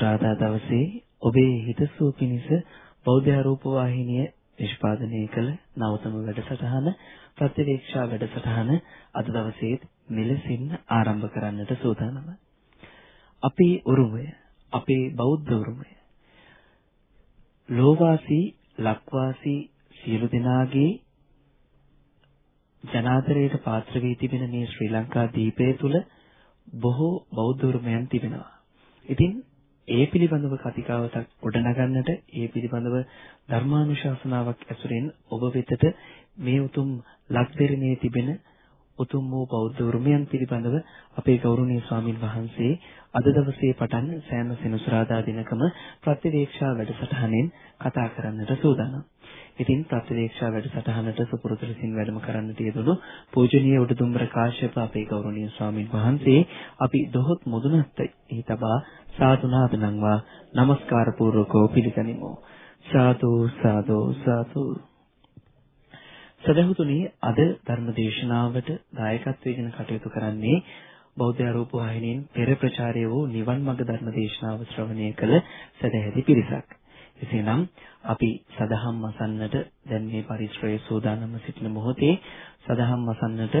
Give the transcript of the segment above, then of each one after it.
සෙනසුරාදා දවසේ ඔබේ හිතසුව පිණිස බෞද්ධ රූප වාහිනිය නිෂ්පාදනය කළ නවතම වැඩසටහන ප්‍රතිවේක්ෂා වැඩසටහන අද දවසේ මෙලෙසින් ආරම්භ කරන්නට සූදානම. අපේ උරුමය, අපේ බෞද්ධ උරුමය. ලෝවාසී, ලක්වාසී සියලු දෙනාගේ ජනාදරයට පාත්‍ර වී තිබෙන මේ ශ්‍රී ලංකා දීපය තුල බොහෝ බෞද්ධ උරුමයන් තිබෙනවා. ඉතින් ඒ පිළිබඳව කතිකාවතක් ගොඩනගන්නට ඒ පිළිබඳව ධර්මානුශාසනාවක් ඇසුරෙන් ඔබ වෙතට මේ උතුම් ලක්දෙරණේ තිබෙන උතුම් වූ බෞද්ධ උරුමයන් පිළිබඳව අපේ ගෞරවනීය ස්වාමින් වහන්සේ අද දවසේ පටන් සෑම සෙනසුරාදා දිනකම ප්‍රතිවේක්ෂා වැඩසටහනෙන් කතා කරන්නට සූදානම්. ඉතින් ප්‍රතිවේක්ෂා වැඩසටහනට සුපුරුදු ලෙසින් වැඩම කරන්නට යෙදුණු පූජනීය උඩුදුම්බර කාශ්‍යප අපේ ගෞරවනීය ස්වාමින් වහන්සේ අපි දොහොත් මුදුනත් එහි තබා සාදුනාද නම්වා নমස්කාර පූර්වකව පිළිගනිමු. සාදු සාදු සාදු සදහතුනි අද ධර්ම දේශනාවට දායකත්වයෙන් කටයුතු කරන්නේ බෞද්ධ ආරෝප වාහිනියෙන් පෙර ප්‍රචාරය වූ නිවන් මඟ ධර්ම දේශනාව ශ්‍රවණය කළ සදැහැති පිරිසක්. එසේනම් අපි සදහම් මසන්නට දැන් මේ පරිශ්‍රයේ සූදානම්ව සිටින මොහොතේ සදහම් මසන්නට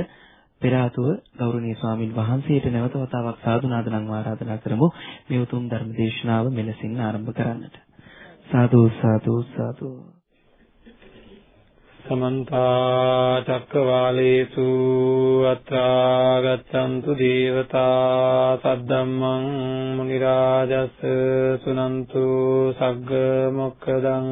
පෙර ආතුව ගෞරවනීය ස්වාමින් වහන්සේට නැවත වතාවක් සාදුනාද නම් ආරාධනා කරමු මේ උතුම් ධර්ම දේශනාව මෙලෙසින් ආරම්භ කරන්නට. සාදු සාදු සාදු සමන්ත චක්කවාලේසු අත්‍රා ගච්ඡන්තු දේවතා සද්දම්මං මුනි රාජස් සුනන්තු සග්ග මොක්කදං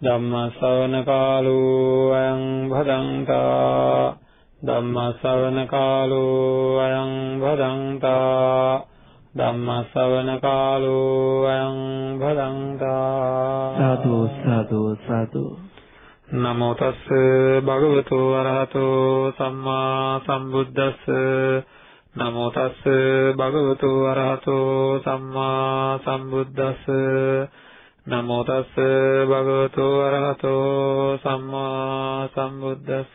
ධම්ම ශ්‍රවණ කාලෝ අයං භදංතා ධම්ම ශ්‍රවණ කාලෝ අයං භදංතා ධම්ම ශ්‍රවණ කාලෝ අයං භදංතා සාදු සාදු සාදු. නමෝ තස් භගවතු අරහතෝ සම්මා සම්බුද්දස්ස. නමෝ තස් භගවතු අරහතෝ සම්මා සම්බුද්දස්ස නමෝ තස් භගවතු අරහතෝ සම්මා සම්බුද්දස්ස.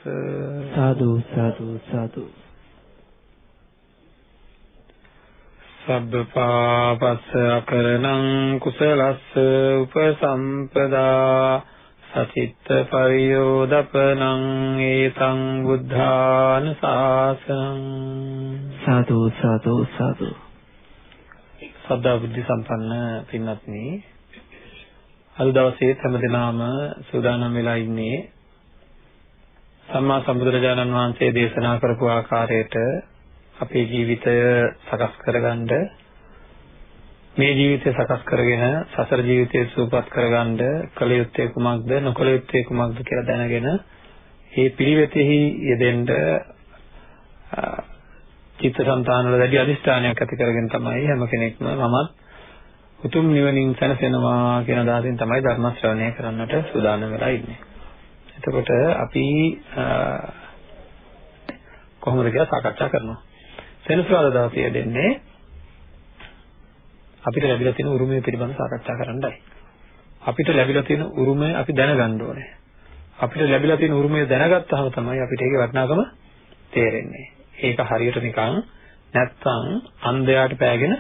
සාදු සාදු සාදු. සබ්බ පාපස්ස අකරණං කුසලස්ස උපසම්පදා. සචිත්ත පරියෝදපනං ඒතං බුද්ධාන සාසනං. සාදු සාදු සාදු. සද්ධා බුද්ධ සම්පන්න පින්වත්නි අද දවසේ හැමදෙනාම සූදානම් වෙලා ඉන්නේ සම්මා සම්බුදුරජාණන් වහන්සේ දේශනා කරපු ආකාරයට අපේ ජීවිතය සකස් කරගන්න මේ ජීවිතය සකස් කරගෙන සසර ජීවිතය සූපපත් කරගන්න කල යුත්තේ කුමක්ද නොකල යුත්තේ කුමක්ද කියලා දැනගෙන මේ පිළිවෙතෙහි යෙදෙන්න චිත්තසංතාන වල වැඩි අදිෂ්ඨානයක් ඇති කරගෙන තමයි හැම කෙනෙක්ම මමත් උතුම් නිවනින් සැනසෙනවා කියන අදහසින් තමයි ධර්ම ශ්‍රවණය කරන්නට සූදානම් වෙලා ඉන්නේ. එතකොට අපි කොහොමද කියලා සාකච්ඡා කරනවා. සෙනසුරාදා දවසේ දෙන්නේ අපිට ලැබිලා තියෙන උරුමය පිළිබඳව සාකච්ඡා කරන්නයි. අපිට ලැබිලා තියෙන උරුමය අපි දැනගන්න ඕනේ. අපිට ලැබිලා තියෙන උරුමය දැනගත්තාම තමයි අපිට ඒකේ වටිනාකම තේරෙන්නේ. ඒක හරියට නිකන් නැත්තම් අන්ධයාට පෑගෙන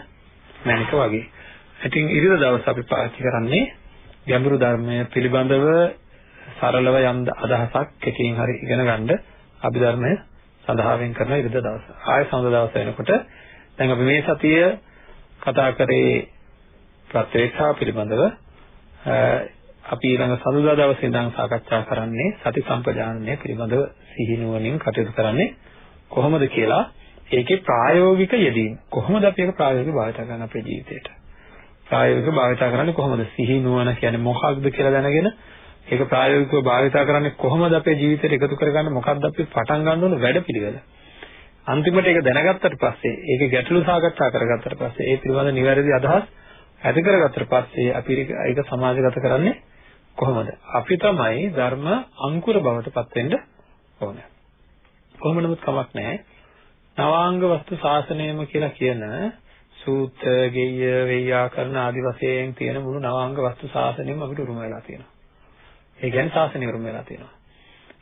මැනික වගේ. ඉතින් ඉරිද දවස් අපි පාවිච්චි කරන්නේ ගැඹුරු ධර්මය පිළිබඳව සරලව යම් අදහසක් එකකින් හරි ඉගෙන ගන්න අභිධර්මය සඳහා වෙන් කරන ඉරිද දවස. ආය සඳ දවස වෙනකොට දැන් අපි මේ සතිය කතා කරේ ප්‍රත්‍යක්ෂා පිළිබඳව. අපි ඊළඟ සඳුදා දවසේ ඉඳන් සාකච්ඡා කරන්නේ සති සම්පජානනය පිළිබඳව සිහිනුවණින් කටයුතු කරන්නේ කොහොමද කියලා ඒකේ ප්‍රායෝගික යෙදීම. කොහොමද අපි ඒක ප්‍රායෝගිකව භාවිත කරන්නේ අපේ ජීවිතේට? ප්‍රායෝගිකව භාවිත කරන්නේ කොහොමද සිහිනුවණ කියන්නේ මොකක්ද කියලා දැනගෙන ඒක ප්‍රායෝගිකව භාවිත කරන්නේ කොහොමද අපේ ජීවිතේට එකතු කරගන්නේ මොකක්ද අපි පටන් ගන්න ඕන වැඩපිළිවෙල අන්තිමට ඒක දැනගත්තට පස්සේ ඒකේ ගැටලු සාකච්ඡා කරගත්තට පස්සේ ඒ පිළිබඳ නිවැරදි අදහස් ඇති කරගත්තට පස්සේ අපි ඒක සමාජගත කරන්නේ කොහොමද? අපි තමයි ධර්ම අංකුර බවට පත් වෙන්න ඕනේ. කොහොම නමුත් කමක් නැහැ. නවාංග වස්තු ශාසනයම කියලා කියන සූත්‍ර, ගෙය්‍ය, වෙය්‍යාකරණ ආදි වශයෙන් තියෙන මුළු නවාංග වස්තු ශාසනයම අපිට උරුම වෙලා තියෙනවා. ඒ කියන්නේ ශාසනය උරුම වෙලා තියෙනවා.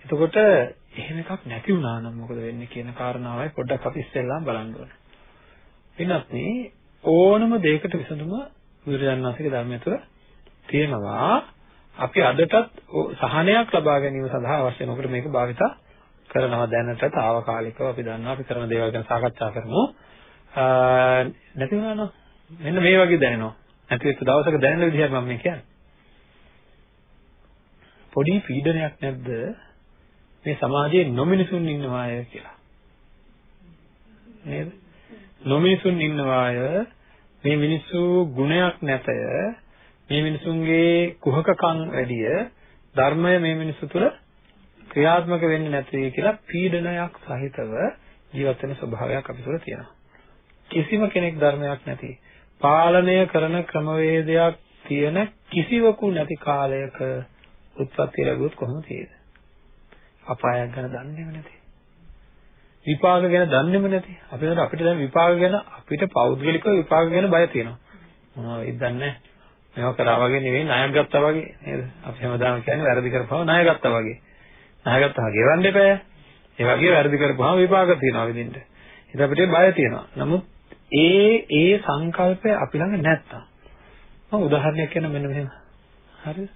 එතකොට එහෙම එකක් නැති වුණා නම් මොකද වෙන්නේ කියන කාරණාවයි පොඩ්ඩක් අපි ඉස්සෙල්ලාම බලන්න ඕනේ. වෙනත් ඕනම දෙයකට විසඳුම බුදුරජාණන් වහන්සේගේ ධර්මය තුළ තියෙනවා. අපි අදටත් සහනයක් ලබා ගැනීම සඳහා අවශ්‍ය නොකට මේක භාවිතා කරනවා දැනට తాවකාලිකව අපි දන්නවා අපි කරන දේවල් ගැන සාකච්ඡා කරමු. නැති වුණා නම් මෙන්න මේ වගේ දැනෙනවා. නැති වෙච්ච දවසක දැනෙන විදිහට මම මේ කියන්නේ. පොඩි පීඩනයක් නැද්ද මේ සමාජයේ නොමිනිසුන් ඉන්නවාය කියලා. නේද? නොමිනිසුන් ඉන්නවාය මේ මිනිස්සු ගුණයක් නැතය මේ මිනිසුන්ගේ කුහකකම් වැඩිය ධර්මය මේ මිනිස්සු තුළ ක්‍රියාත්මක වෙන්නේ නැති කියලා පීඩනයක් සහිතව ජීවත් වෙන ස්වභාවයක් අපි තුළ තියෙනවා. කිසිම කෙනෙක් ධර්මයක් නැති පාලනය කරන ක්‍රමවේදයක් තියෙන කිසිවකු නැති කාලයක උත්පත්ති ලැබුවොත් කොහොමද තියෙන්නේ? අපායක් ගැන දන්නේම නැති. විපාක ගැන දන්නේම නැති. අපිට අපිට දැන් විපාක ගැන අපිට පෞද්ගලිකව විපාක ගැන බය තියෙනවා. මොනවද දන්නේ මේවා කරා වගේ නෙවෙයි ණයක් ගත්තා වගේ නේද? අපි හැමදාම කියන්නේ වැරදි කරපුවා ණය ගත්තා වගේ. ණය ගත්තා ගෙවන්න එපා. ඒ වගේ වැරදි කරපුවාම විපාක තියෙනවා විදිහට. ඉතින් අපිට බය තියෙනවා. නමුත් ඒ ඒ සංකල්පය අපි ළඟ නැත්තම් මම උදාහරණයක් කියන්න මෙන්න මෙහෙම. හරිද?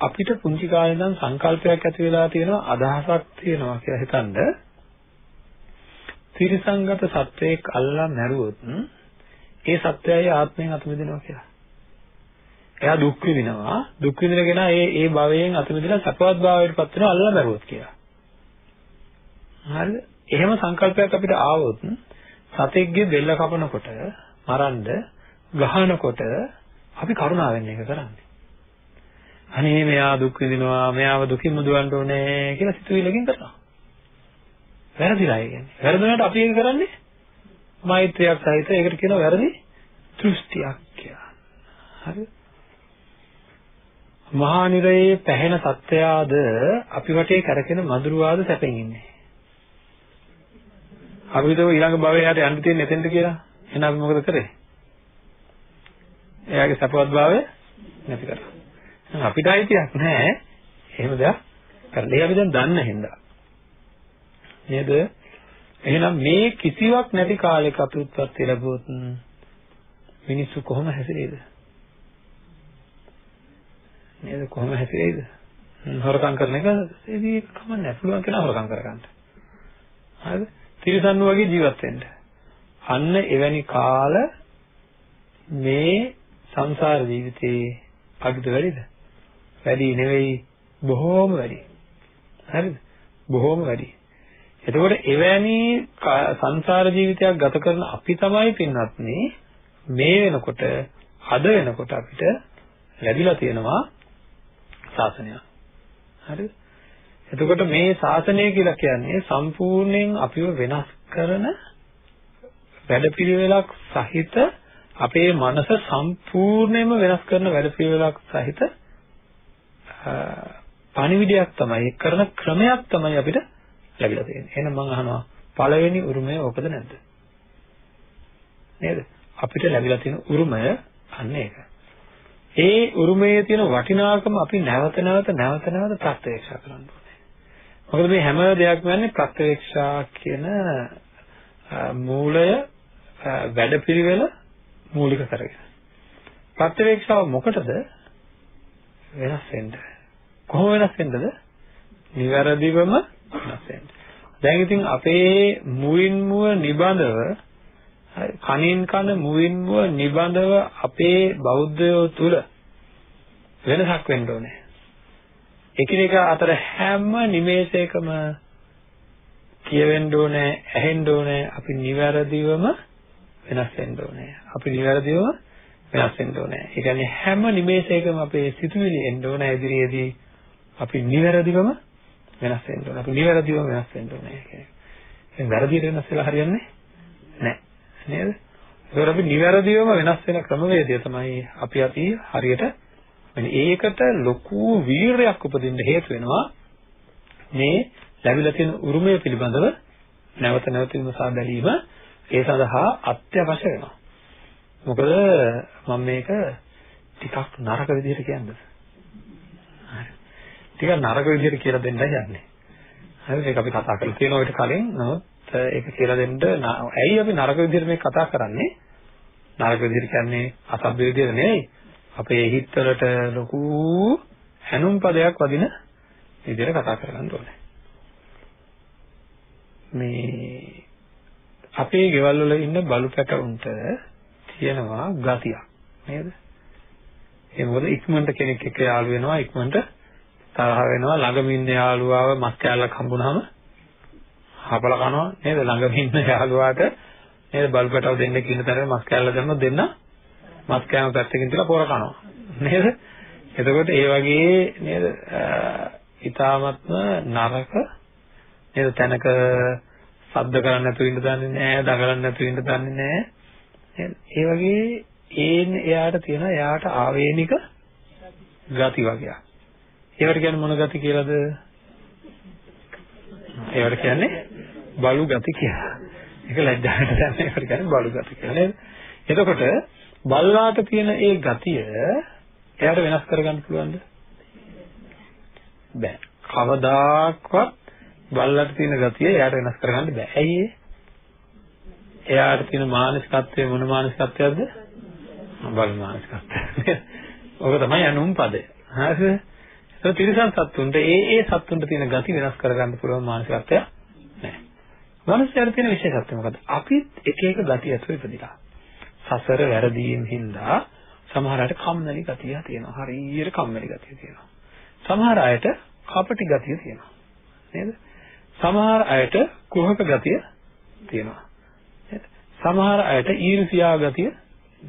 අපිට පුංචි කාලේ ඉඳන් සංකල්පයක් ඇති වෙලා තියෙනවා අදහසක් තියෙනවා කියලා හිතනද තිරිසංගත සත්වයක් අල්ලා මැරුවොත් ඒ සත්වයයි ආත්මයෙන් අත මිදෙනවා කියලා. එයා දුක් විඳිනවා දුක් විඳිනගෙන ඒ ඒ භවයෙන් අත මිදලා සපවත් භාවයට පත් වෙනවා අල්ලා මැරුවොත් කියලා. හරිද? එහෙම සංකල්පයක් අපිට ආවොත් සතෙක්ගේ බෙල්ල කපනකොට මරන්න ගහනකොට අපි කරුණාවෙන් ඒක කරන්නේ. අනේ මෙයා දුක් විඳිනවා මෙයාව දුකින් මුදවන්න ඕනේ කියලා සිතුවිල්ලකින් කරනවා. වැරදිලා ඒ කියන්නේ. වැරදුනට අපි ඒක කරන්නේ මෛත්‍රියක් සහිත ඒකට කියනවා වැරදි දෘෂ්ටියක් කියලා. හරි? මහා නිරයේ පැහැෙන සත්‍යයාද අපි වටේ කරකින මధుරවාද සැපෙන් ඉන්නේ. අපි හිතුව ඊළඟ භවයට යන්න තියෙන එතෙන්ට කියලා. එහෙනම් අපි මොකද කරේ? එයාගේ සපවත් භාවය නැති කරා. අපිට අයිතියක් නැහැ. එහෙම දෙයක් කරන්න. ඒක අපි දැන් දන්න හින්දා. නේද? එහෙනම් මේ කිසිවක් නැති කාලයක අපි උත්පත්ති ලැබුවොත් මිනිස්සු කොහොම හැසිරෙයිද? නේද කොහොම හැසිරෙයිද? හොරකම් කරන එක ඒදී කමන්නේ පුළුවන් කියලා හොරකම් කරගන්න. හරිද? තිරසන්නු වගේ ජීවත් වෙන්න. අන්න එවැනි කාල මේ සංසාර ජීවිතේ අගද වැඩිද? වැඩි නෙවෙයි බොහෝම වැඩි. හරිද? බොහෝම වැඩි. එතකොට එවැනි සංසාර ජීවිතයක් ගත කරන අපි තමයි පින්වත් මේ වෙනකොට අද වෙනකොට අපිට ලැබිලා තියෙනවා ශාසනය. හරිද? එතකොට මේ ශාසනය කියලා කියන්නේ සම්පූර්ණයෙන් අපිව වෙනස් කරන වැඩපිළිවෙලක් සහිත අපේ මනස සම්පූර්ණයෙන්ම වෙනස් කරන වැඩපිළිවෙලක් සහිත පණිවිඩයක් තමයි කරන ක්‍රමයක් තමයි අපිට ලැබිලා තියෙන්නේ. එහෙනම් මම අහනවා පළවෙනි උරුමය ඕකද නැද්ද? නේද? අපිට ලැබිලා තියෙන උරුමය අන්න ඒක. ඒ උරුමයේ තියෙන වටිනාකම අපි නැවත නැවත නැවත නැවත ප්‍රත්‍යක්ෂ කරන්න ඕනේ. මොකද මේ හැම දෙයක්ම යන්නේ ප්‍රත්‍යක්ෂා කියන මූලය වැඩපිළිවෙල මූලික කරගෙන. ප්‍රත්‍යක්ෂාව මොකටද? වෙනස් වෙන්න. කොහොම වෙනස් වෙන්නද? නිවැරදිවම වෙනස් වෙන්න. දැන් ඉතින් අපේ මුවින් මුව නිබඳව කනින් කන මුවින් මුව නිබඳව අපේ බෞද්ධයෝ තුල වෙනසක් වෙන්න ඕනේ. එකිනෙක අතර හැම නිමේෂයකම කියවෙන්න ඕනේ, ඇහෙන්න ඕනේ, අපි නිවැරදිවම වෙනස් වෙන්න ඕනේ. අපි නිවැරදිවම වෙනස් වෙන්න ඕනේ. ඒ කියන්නේ හැම නිමේෂයකම අපේ සිතුවිලි එන්න ඕනේ ඉදිරියේදී අපි නිවැරදිවම වෙනස් වෙන්න ඕනේ. අපි නිවැරදිවම වෙනස් වෙන්න ඕනේ කියන්නේ. එහෙනම් වැරදියට වෙනස් වෙලා හරියන්නේ නැහැ. නේද? ඒකෝර අපි නිවැරදිවම වෙනස් වෙන ක්‍රමවේදය තමයි අපි අපි හරියට ඒකට ලොකු වීරයක් උපදින්න හේතු වෙනවා මේ ලැබිලා තියෙන උරුමය පිළිබඳව නැවත නැවත විමසා බැලීම ඒ සඳහා අත්‍යවශ්‍ය වෙනවා. මොකද මම මේක ටිකක් නරක විදිහට කියන්නේ. හරි. ටිකක් නරක විදිහට කියලා දෙන්නයි යන්නේ. හරි මේක අපි කතා කරලා තියෙනවා ඊට කලින් නමුත් ඒක කියලා දෙන්න ඇයි අපි නරක විදිහට මේක කතා කරන්නේ නරක විදිහට කියන්නේ අසභ්‍ය විදිහට නෙවෙයි අපේ හිතවලට ලොකු හැනුම් පදයක් වදින විදිහට කතා කරගන්න ඕනේ. මේ අපේ ගෙවල් වල ඉන්න බලු පැටවුන්ට තියෙනවා ගතියක් නේද? ඒ මොකද ඉක්මනට කෙනෙක් එක්ක යාළු වෙනවා ඉක්මනට තරහ වෙනවා. ළඟම ඉන්න යාළුවාව මස් කෑල්ලක් හම්බුනහම හපල කනවා. නේද? ළඟම ඉන්න යාළුවාට නේද? බලු පැටව දෙන්න කියන තරම මස් කෑල්ල දැම්මොත් දෙන්න. මස් කෑම පැත්තකින් තියලා පොර කනවා නේද? එතකොට ඒ වගේ නේද ඊ타මත්ම නරක නේද තැනක ශබ්ද කරන්නේ නැතුව ඉන්න දන්නේ නැහැ, දඟලන්නේ නැතුව ඉන්න දන්නේ නැහැ. ඒ වගේ ඒන් එයාට තියෙන එයාට ආවේනික ගති වගේක්. ඒවට කියන්නේ මොන ගති කියලාද? ඒවට කියන්නේ බලු ගති කියලා. ඒක ලැජ්ජාවට දැනෙන ඒවට කියන්නේ බලු ගති කියලා නේද? එතකොට බල්ලාට තියෙන ඒ ගතිය එයාට වෙනස් කරගන්න පුළුවන්ද? බෑ. කවදාක්වත් බල්ලට තියෙන ගතිය එයාට වෙනස් කරගන්න බෑ. ඇයි ඒ? එයාට තියෙන මානසිකත්වය මොන මානසිකත්වයක්ද? බල මානසිකත්වය. ඔක තමයි අනුම් පදේ. හරිද? ඒක තිරසන් සත්තුන්ට ඒ ඒ සත්තුන්ට තියෙන ගති වෙනස් කරගන්න පුළුවන් මානසිකත්වය නැහැ. මනුස්සයර තියෙන විශේෂත්වය මොකද? අපිත් එක එක ගති ඇතුළේ ඉපදිලා. සසර වැරදීම් හින්දා සමහර අයට කම්මැලි ගතිය තියෙනවා. හරියට කම්මැලි ගතිය තියෙනවා. සමහර අයට කපටි ගතිය තියෙනවා. නේද? සමහර අයට කුහක ගතිය තියෙනවා. සමහර අයට ඊර්ෂ්‍යා ගතිය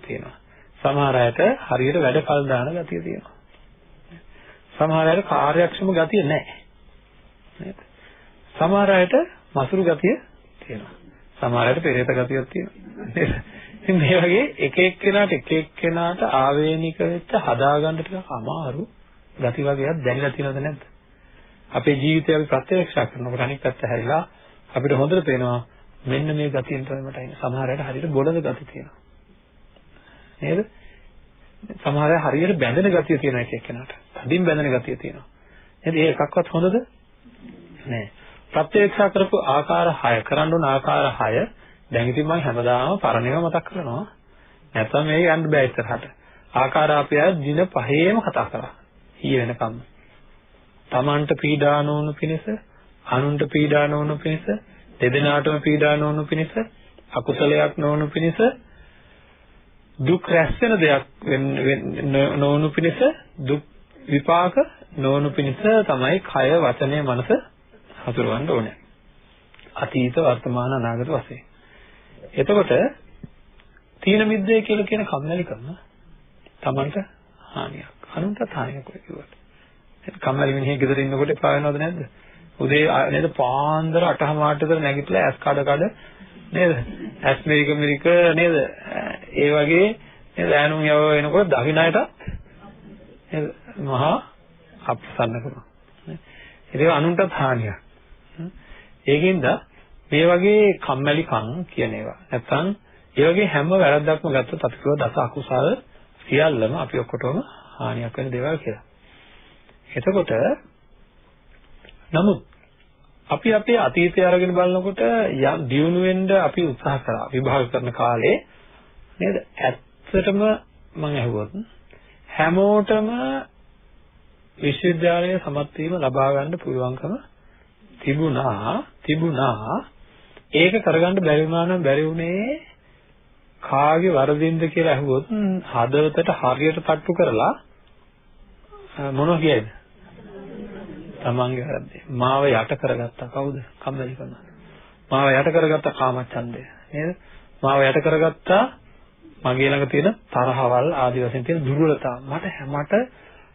තියෙනවා. සමහර අයට හරියට වැඩ කල් දාන ගතිය තියෙනවා. සමහර අයට කාර්යක්ෂම ගතිය නැහැ. නේද? සමහර අයට මසුරු ගතිය තියෙනවා. සමහර අයට පෙරේත ගතියක් තියෙනවා. නේද? ඉතින් මේ වගේ එක එක්කෙනාට එක එක්කෙනාට ආවේනික වෙච්ච හදාගන්න ටිකක් අමාරු ගති වගේක් දැනලා තියෙනවද නැද්ද? අපේ ජීවිතය අපි ප්‍රත්‍යක්ෂ කරනකොට අනිත් පැත්ත හැරිලා අපිට හොඳට පේනවා මෙන්න මේ ගතියෙන් තමයි මට එන්නේ. සමහර අයට හරියට බොළඳ ගති තියෙනවා. නේද? සමහර අය හරියට බැඳෙන ගතිය තියෙන එක එක්කෙනාට. තදින් බැඳෙන ගතිය තියෙනවා. නේද? ඒ එකක්වත් හොඳද? නෑ. ප්‍රත්‍යක්ෂ කරපු ආකාර 6 කරන්න ඕන ආකාර 6 දැන් ඉතින් මම හැමදාම පරණේව මතක් කරනවා. නැත්නම් මේක යන්න බෑ ඉස්සරහට. ආකාර අපි අය දින පහේම කතා කරා. ඊ වෙනකම්. තමන්ට පීඩා නොවනු පිණිස අනුන්ට පීඩා නොවනු පිණිස දෙදෙනාටම පීඩා නොවනු පිණිස අකුසලයක් නොවනු පිණිස දුක් රැස් වෙන දෙයක් නොවනු පිණිස දුක් විපාක නොවනු පිණිස තමයි කය වචනය මනස හසුරවන්න ඕනේ. අතීත වර්තමාන අනාගත වශයෙන්. එතකොට තීන මිද්දේ කියලා කියන කම්මැලිකම තමන්ට හානියක්. අනුන්ට හානියක් කිව්වට. කම්මැලි මිනිහෙක් ගෙදර ඉන්නකොට එපා වෙනවද නැද්ද? උදේ නේද පාන්දර 8:00 විතර නැගිටලා ඇස් කඩ කඩ නේද? ඇස් මෙරික මෙරික නේද? ඒ වගේ නේද ඈනුම් යව වෙනකොට දකින්න අයට නේද මහා අප්‍රසන්නකම. ඒක අනුන්ටත් හානියක්. ඒකින්ද මේ වගේ කම්මැලිකම් කියන ඒවා. නැත්තම් ඒ වගේ හැම වැරද්දක්ම ගත්තොත් අපි කියව දස අකුසල සියල්ලම අපි ඔක්කොටම හානියක් වෙන දේවල් කියලා. එතකොට නමුත් අපි අපේ අතීතය අරගෙන බලනකොට යම් දියුණු වෙන්න අපි උත්සාහ කරා විභාග කරන කාලේ නේද? ඇත්තටම මම අහුවොත් හැමෝටම විශ්වවිද්‍යාලයේ සමත් වීම ලබා ගන්න පුළුවන්කම තිබුණා තිබුණා. ඒක කරගන්න බැරි වුණා නම් බැරි වුණේ කාගේ වරදින්ද කියලා අහුවොත් හදවතට හරියට තට්ටු කරලා මොනවා කියයිද තමන්ගේ වැරද්දේ. මාව යට කරගත්තා කවුද? කම්මැලිකම. මාව යට කරගත්තා කාමච්ඡන්දය. නේද? මාව යට කරගත්තා මගේ ළඟ තියෙන තරහවල් ආදී වශයෙන් තියෙන දුර්වලතා. මට මට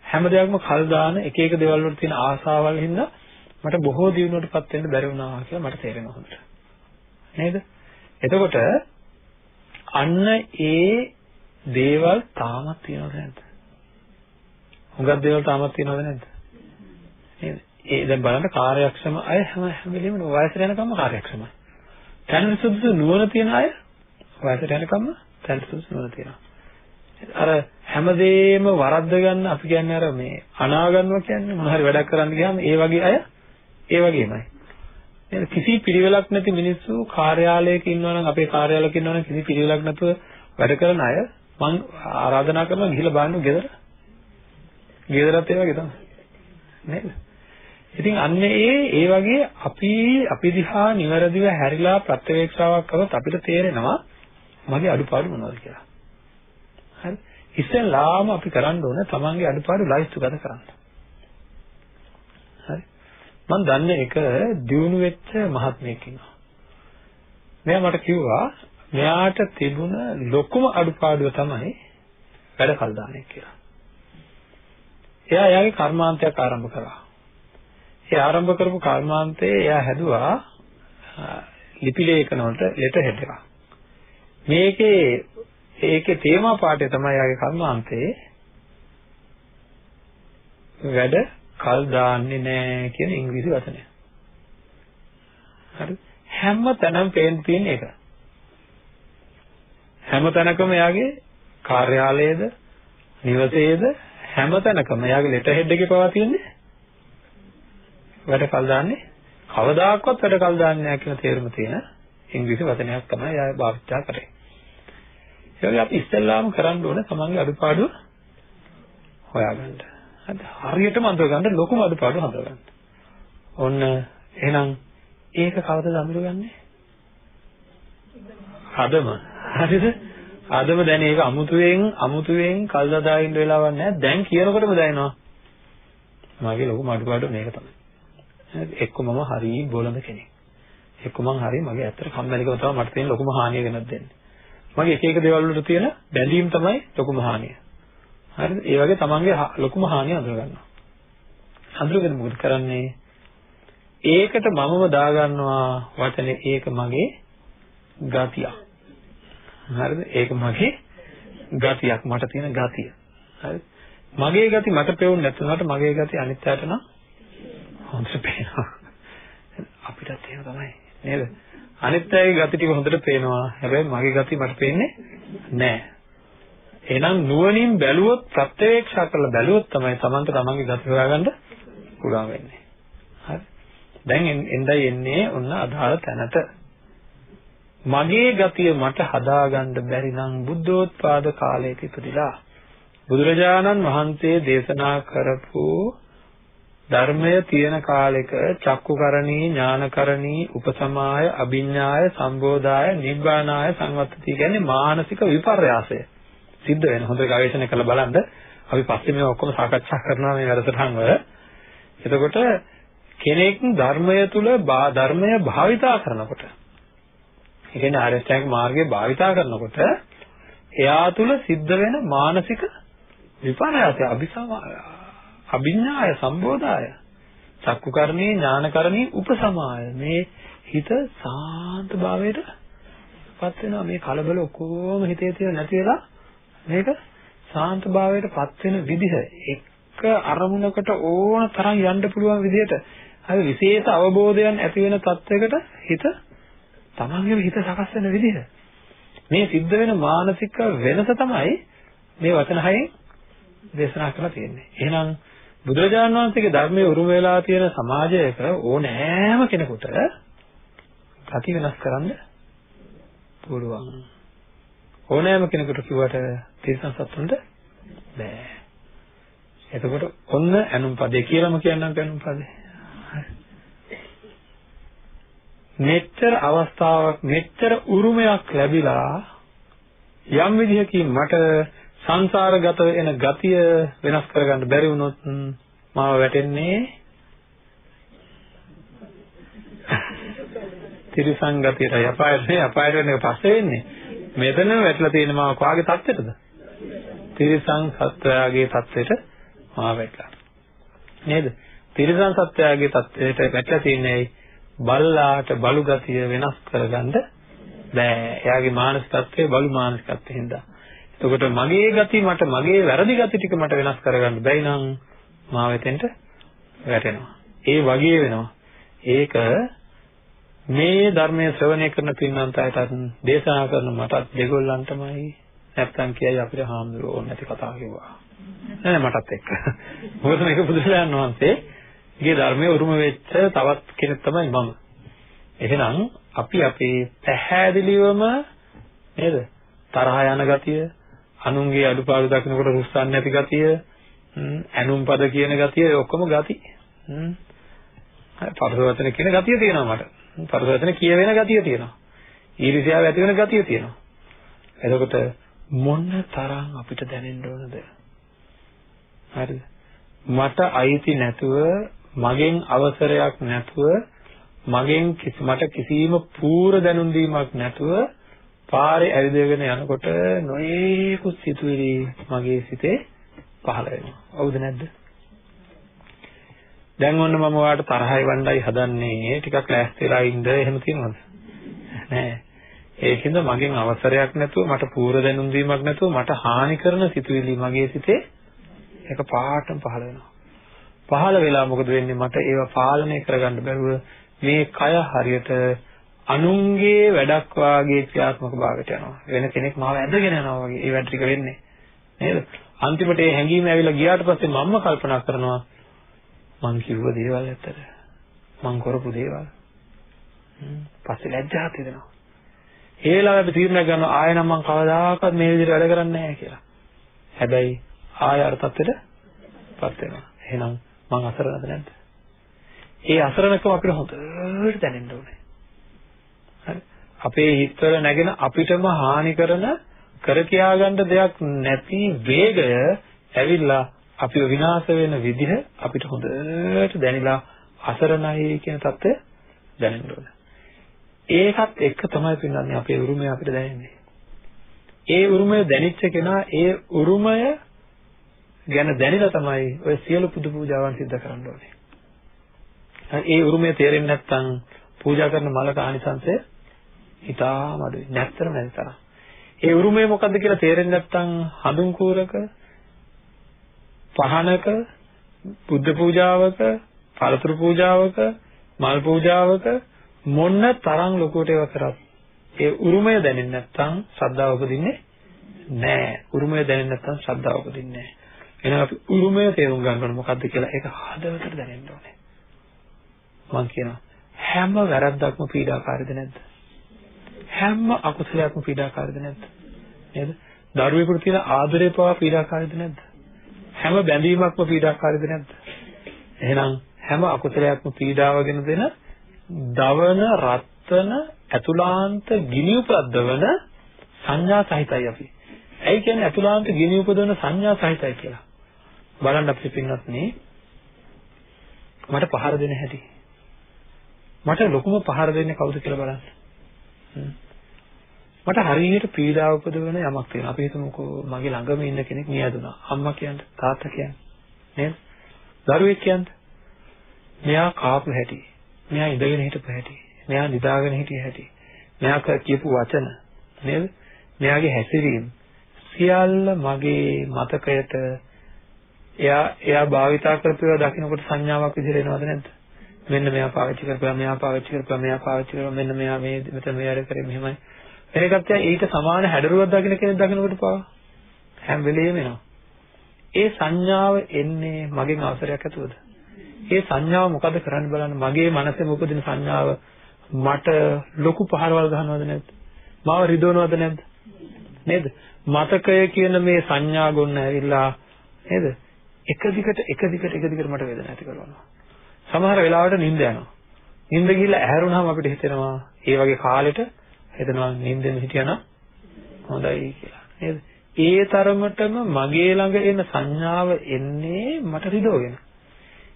හැම දෙයක්ම කල් දාන එක එක දේවල් වල තියෙන ආසාවල් හින්දා මට බොහෝ දියුණුවටපත් වෙන්න බැරි වුණා කියලා මට තේරෙනවා හොඳට. නේද? එතකොට අන්න ඒ දේවල් තාමත් තියෙනවද නැද්ද? හුඟක් දේවල් තාමත් තියෙනවද නැද්ද? නේද? ඒ දැන් බලන්න කාර්යක්ෂම අය හැම හැම වෙලෙම වයසට යනකම්ම කාර්යක්ෂමයි. තැන සුදුසු නුවණ තියෙන අය වයසට යනකම්ම තැන සුදුසු නුවණ තියෙනවා. අර හැමදේම වරද්ද ගන්න අපි කියන්නේ අර මේ අනා ගන්නවා කියන්නේ මොන හරි වැඩක් කරන්න ගියාම ඒ වගේ අය ඒ වගේමයි. නේද? කිසි පිළිවෙලක් නැති මිනිස්සු කාර්යාලයක ඉන්නවා නම් අපේ කාර්යාලයක ඉන්නවා නම් කිසි පිළිවෙලක් නැතුව වැඩ කරන අය මම ආරාධනා කරනවා ගිහිල්ලා බලන්න ගෙදර. ගෙදරත් ඒ වගේ තමයි. නේද? ඉතින් අන්න ඒ ඒ වගේ අපි අපි දිහා නිවැරදිව හැරිලා ප්‍රත්‍යවේක්ෂාවක් කරොත් අපිට තේරෙනවා මගේ අඩුපාඩු මොනවද කියලා. හරි. ඉස්සෙල්ලාම අපි කරන්න ඕන තමන්ගේ අඩුපාඩු ලයිස්තුගත කරන්න. හරි. මම දන්නේ එක දියුණු වෙච්ච මහත්මයෙක් ඉන්නවා. මෙයා මට කිව්වා මෙයාට තිබුණ ලොකුම අඩුපාඩුව තමයි වැඩ කල් දාන එක කියලා. එයා එයාගේ කර්මාන්තයක් ආරම්භ කරා. ඒ ආරම්භ කරපු කර්මාන්තේ එයා හැදුවා ලිපි ලේඛන වලට ලෙටර් හෙඩ් එකක්. මේකේ ඒකේ තේමා පාඩේ තමයි යාගේ කර්මාන්තේ වැඩ කල් දාන්නේ නැහැ කියන ඉංග්‍රීසි වචනය. හරි හැම තැනම පේන්න තියෙන එක. හැම තැනකම යාගේ කාර්යාලයේද නිවසේද හැම තැනකම යාගේ ලෙටර් හෙඩ් එකේ පවා තියෙන්නේ වැඩ කල් දාන්නේ කවදාකවත් වැඩ කල් දාන්නේ නැහැ කියන තේරුම තියෙන ඉංග්‍රීසි වචනයක් තමයි එයා භාවිත කරේ. ඒ වගේ අපි ඉස්සෙල්ලාම කරන්න ඕනේ තමන්ගේ අඩුපාඩු හොයාගන්න. හරි හරියටම අඳුරගන්න ලොකුම අඩුපාඩු හඳුනගන්න. ඔන්න එහෙනම් ඒක කවදද අඳුරගන්නේ? අදම. හරිද? අදම දැන් ඒක අමුතුවෙන් අමුතුවෙන් කල් දදා ඉන්න වෙලාවක් නැහැ. දැන් කියනකොටම දැනෙනවා. මගේ ලොකුම අඩුපාඩු මේක තමයි. එක්ක මම හරි බොළඳ කෙනෙක්. එක්ක මං හරි මගේ ඇත්තට කම්මැලිකම තමයි මට තියෙන ලොකුම හානිය වෙනත් දෙන්නේ. මගේ එක එක දේවල් වලට තියෙන බැඳීම් තමයි ලොකුම හානිය. හරිද? ඒ වගේ තමන්ගේ ලොකුම හානිය අඳුර ගන්නවා. අඳුරගෙන මොකද කරන්නේ? ඒකට මමම දාගන්නවා වචනේ ඒක මගේ ගතියක්. හරිද? ඒක මගේ ගතියක් මට තියෙන ගතිය. හරිද? මගේ ගති මට පෙවුන්නේ නැතුනට මගේ ගති අනිත් අයට නම් හොඳට පේනවා. අපිටත් එහෙම තමයි නේද? අනිත් අයගේ ගති ටික හොඳට පේනවා. හැබැයි මගේ ගති මට පේන්නේ නැහැ. එහෙනම් නුවණින් බැලුවොත් ප්‍රත්‍යවේක්ෂා කරලා බැලුවොත් තමයි Tamanta තමන්ගේ ගති හොයාගන්න පුළුවන් වෙන්නේ. හරි. දැන් එඳයි එන්නේ ඔන්න අදාළ තැනට. මගේ ගතිය මට හදාගන්න බැරි නම් බුද්ධෝත්පාද කාලයක ඉපදිලා බුදුරජාණන් වහන්සේ දේශනා කරපු ධර්මය තියෙන කාලෙක චක්කුකරණී ඥානකරණී උපසමාය අභිඥාය සම්බෝධාය නිබ්බානාය සංවත්තති කියන්නේ මානසික විපර්යාසය සිද්ධ වෙන. හොඳ ගවේෂණය කරලා බලන්න. අපි පස්සේ මේ ඔක්කොම සාකච්ඡා කරනවා මේ වැඩසටහන් වල. එතකොට කෙනෙක් ධර්මය තුල ධර්මය භාවිතා කරනකොට ඒ කියන්නේ ආර්යශ්‍රැංග මාර්ගය භාවිතා කරනකොට එයා තුල සිද්ධ වෙන මානසික විපර්යාසය අபிසමාය අභිඥාය සම්බෝධාය චක්කුකරණී ඥානකරණී උපසමාය මේ හිත සාන්ත භාවයට පත් වෙනවා. මේ කලබල ඔක්කොම හිතේ තියෙන නැති වෙලා මේක සාන්ත භාවයට පත් වෙන විදිහ එක අරමුණකට ඕන තරම් යන්න පුළුවන් විදිහට හරි විශේෂ අවබෝධයන් ඇති වෙන තත්යකට හිත තමන්ගේ හිත සකස් වෙන විදිහ මේ සිද්ධ වෙන මානසික වෙනස තමයි මේ වචන හයෙන් දේශනා කරලා තියෙන්නේ. එහෙනම් බුදුරජාණන් වහන්සේගේ ධර්මයේ උරුම වෙලා තියෙන සමාජයක ඕනෑම කෙනෙකුට ගති වෙනස් කරන්න පුළුවන්. ඕනෑම කෙනෙකුට කිව්වට තිරසන් සත්තුන්ට බෑ. එතකොට ඔන්න ඇනුම් පදේ කියලාම කියන්නම් ඇනුම් පදේ. මෙච්චර අවස්ථාවක් මෙච්චර උරුමයක් ලැබිලා යම් විදිහකින් මට සංසාරගත වෙන ගතිය වෙනස් කරගන්න බැරි වුණොත් මාව වැටෙන්නේ තිරිසන් ගතියට යපායට නේ අපායට වෙන එක පස්සේ වෙන්නේ මෙතන වැටලා තියෙන මාව කාගේ තත්ත්වයටද තිරිසන් සත්වයාගේ තත්ත්වයට මාව වැටලා. නේද? තිරිසන් සත්වයාගේ තත්ත්වයට වැටලා තියෙන්නේ බල්ලාට බලු ගතිය වෙනස් කරගන්න බෑ. එයාගේ මානසිකත්වයේ බලු මානසිකත්වයෙන් හින්දා. එතකොට මගේ ගති මට මගේ වැරදි ගති ටික මට වෙනස් කරගන්න බැයි නම් මාව එතෙන්ට වැටෙනවා. ඒ වගේ වෙනවා. ඒක මේ ධර්මයේ ශ්‍රවණය කරන පින්නන්ත අයටත් දේශනා කරන මටත් දෙගොල්ලන්ටමයි නැත්තම් කියයි අපිට හාමුදුරුවෝ ඕන නැති කතා කිව්වා. නෑ මටත් එක්ක. මොකද මේක බුදුරජාණන් වහන්සේගේ ධර්මයේ උරුම වෙච්ච තවත් කෙනෙක් තමයි මම. එහෙනම් අපි අපේ පැහැදිලිවම නේද? තරහ යන ගතිය, අනුන්ගේ අඩුපාඩු දකිනකොට රුස්සන්නේ නැති ගතිය, ඇනුම් පද කියන ගතිය ඔක්කොම ගති. හ්ම්. පරසවචන කියන ගතිය තියෙනවා මට. පරසවචන කියවෙන ගතිය තියෙනවා. ඊර්ෂ්‍යාව ඇති වෙන ගතිය තියෙනවා. එතකොට මොන තරම් අපිට දැනෙන්න ඕනද? හරිද? මට අයිති නැතුව මගෙන් අවසරයක් නැතුව මගෙන් මට කිසිම පූර දැනුම් දීමක් නැතුව පාරේ ඇවිදගෙන යනකොට නොයේකුත් සිතුවිලි මගේ සිතේ පහළ වෙනවා. හවුද නැද්ද? දැන් ඔන්න මම ඔයාලට තරහයි වණ්ඩයි හදන්නේ ටිකක් ලෑස්ති වෙලා ඉන්න එහෙම තියෙනවද? නෑ. ඒකින්ද මගෙන් අවසරයක් නැතුව මට පූර්ව දැනුම් දීමක් නැතුව මට හානි කරන සිතුවිලි මගේ සිතේ එක පාටම පහළ වෙනවා. පහළ වෙලා මොකද වෙන්නේ මට ඒව පාලනය කරගන්න බැරුව මේ කය හරියට අනුන්ගේ වැඩක් වාගේ ක්‍රියාත්මක භාවයට යනවා. වෙන කෙනෙක් මාව ඇදගෙන යනවා වගේ ඒ වැඩ ටික වෙන්නේ. නේද? අන්තිමට ඒ හැඟීම ඇවිල්ලා ගියාට පස්සේ මම්ම කල්පනා කරනවා මං කිව්ව දේවල් ඇත්තද? මං කරපු දේවල්. පස්සේ ලැජ්ජාත් හිතෙනවා. ඒ වෙලාවේ අපි තීරණයක් ගන්නවා ආයෙ නම් මං කවදාකවත් මේ විදිහට වැඩ කරන්නේ නැහැ කියලා. හැබැයි ආයෙ අර තත්ත්වෙටපත් වෙනවා. එහෙනම් මං අසරණද නැද්ද? ඒ අසරණකම අපිට හොඳට දැනෙන්න ඕනේ. හරි. අපේ හිතවල නැගෙන අපිටම හානි කරන කර කියා ගන්න දෙයක් නැති වේගය ඇවිල්ලා අපිව විනාශ වෙන විදිහ අපිට හොඳට දැනিলা අසරණයි කියන தත්ත්වය දැනෙන්න ඕන. ඒකත් එක්ක තමයි පින්නන්නේ අපේ උරුමය අපිට දැනෙන්නේ. ඒ උරුමය දැනෙච්ච කෙනා ඒ උරුමය ගැන දැනিলা තමයි ඔය සියලු පුදු පූජාවන් සිද්ධ කරන්න ඕනේ. ඒ උරුමය තේරෙන්නේ නැත්නම් පූජා කරන මලක ආනිසංශය ඉතාම අඩුයි. නැත්තරම නැති තරම්. ඒ උරුමය මොකද්ද කියලා තේරෙන්නේ නැත්නම් හඳුන් කූරක පහනක බුද්ධ පූජාවක පළතුරු පූජාවක මල් පූජාවක මොන තරම් ලොකුවට ඒවා කරත් ඒ උරුමය දැනෙන්නේ නැත්නම් ශ්‍රද්ධාව උපදින්නේ නැහැ. උරුමය දැනෙන්නේ නැත්නම් ශ්‍රද්ධාව උපදින්නේ නැහැ. එහෙනම් අපි උරුමය තේරුම් ගන්න ඕනේ මොකද්ද කියලා ඒක හදවතට දැනෙන්න ඕනේ. මම කියනවා හැම වැරද්දක්ම පීඩාකාරීද නැද්ද? හැම අකුසලයක්ම පීඩාකාරීද නැද්ද? නේද? දරුවෙකුට තියෙන ආදරේ පවා පීඩාකාරීද නැද්ද? හැම බැඳීමක්ම පීඩාකාරීද නැද්ද? එහෙනම් හැම අකුසලයක්ම පීඩාවගෙන දෙන දවන රත්තන ඇතුලාන්ත ගිනි උපද්දවන සංඥා සහිතයි අපි. ඇයි කියන්නේ ඇතුලාන්ත ගිනි උපදවන සංඥා සහිතයි කියලා? බලන්න අපි පින්නත් නේ මට පහර දෙන හැටි. මට ලොකුම පහර දෙන්නේ කවුද කියලා බලන්න. මට හරියට පීඩාව උපදවන යමක් තියෙනවා. අපි හිතමුකෝ මගේ ළඟම ඉන්න කෙනෙක් මියදුනා. අම්මා කියන්නේ, තාත්තා කියන්නේ. නේද? දරුවෙක් කියන්නේ. මෙයා කාපු හැටි. මෙයා ඉඳගෙන හිටපු හැටි. මෙයා නිදාගෙන හිටිය හැටි. මෙයා කියපු වචන. නේද? මෙයාගේ හැසිරීම සියල්ල මගේ මතකයට එයා එයා භාවිතා කරපේවා දකින්නකොට සංඥාවක් විදිහට එනවද නැද්ද? මෙන්න මෙයා පාවිච්චි කරපුවා මෙයා පාවිච්චි කරපුවා මෙයා පාවිච්චි කරපුවා මෙන්න මෙයා මේ මෙතන මේ වැඩ කරේ මෙහෙමයි එනකත් ඊට සමාන හැඩරුවක් දකින්න කෙනෙක් දකින්නකොට පාව. හැම වෙලෙම එනවා. ඒ සංඥාව එන්නේ මගෙන් අවසරයක් ඇතුවද? ඒ සංඥාව මොකද කරන්න බලන්න මගේ මනසේ උපදින සංඥාව මට ලොකු පහරවල් ගහනවද නැද්ද? මාව රිදවනවද නැද්ද? නේද? මතකය කියන මේ සංඥා ගොන්න ඇවිල්ලා නේද? එක දිගට එක දිගට එක දිගට මට වේදනාවක් ඇති කරනවා. සමහර වෙලාවට නිින්ද යනවා. නිින්ද ගිහලා ඇහැරුණාම අපිට හිතෙනවා ඒ වගේ කාලෙට හිතනවා නිින්දෙන් හිටියනම් හොඳයි කියලා. නේද? ඒ තරමටම මගේ ළඟ එන සංඥාව එන්නේ මට රිදවගෙන.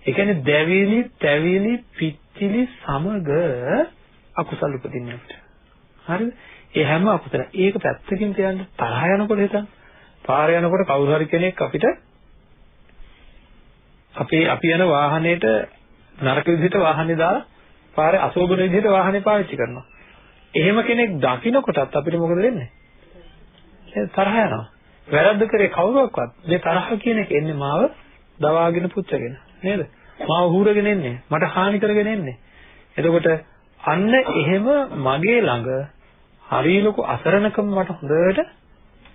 ඒ කියන්නේ දැවිලි, තැවිලි, පිච්චිලි සමග අකුසල උපදින්නේ අපිට. හරිද? ඒ හැම අකුසල ඒක පැත්තකින් තියන්න තරහ යනකොට හිතන්න. පාර යනකොට කවුරු හරි කෙනෙක් අපිට අපේ අපි යන වාහනේට නරක විදිහට වාහනේ දාලා පාරේ අශෝභන විදිහට වාහනේ පාවිච්චි කරනවා. එහෙම කෙනෙක් දකින්නකොටත් අපිට මොකද වෙන්නේ? තරහ යනවා. වැරද්ද කරේ කවුරක්වත් මේ තරහ කියන එක එන්නේ මාව දවාගෙන පුච්චගෙන නේද? මාව හූරගෙන එන්නේ. මට හානි කරගෙන එන්නේ. එතකොට අන්න එහෙම මගේ ළඟ හරි ලොකු අසරණකම මට හොඳට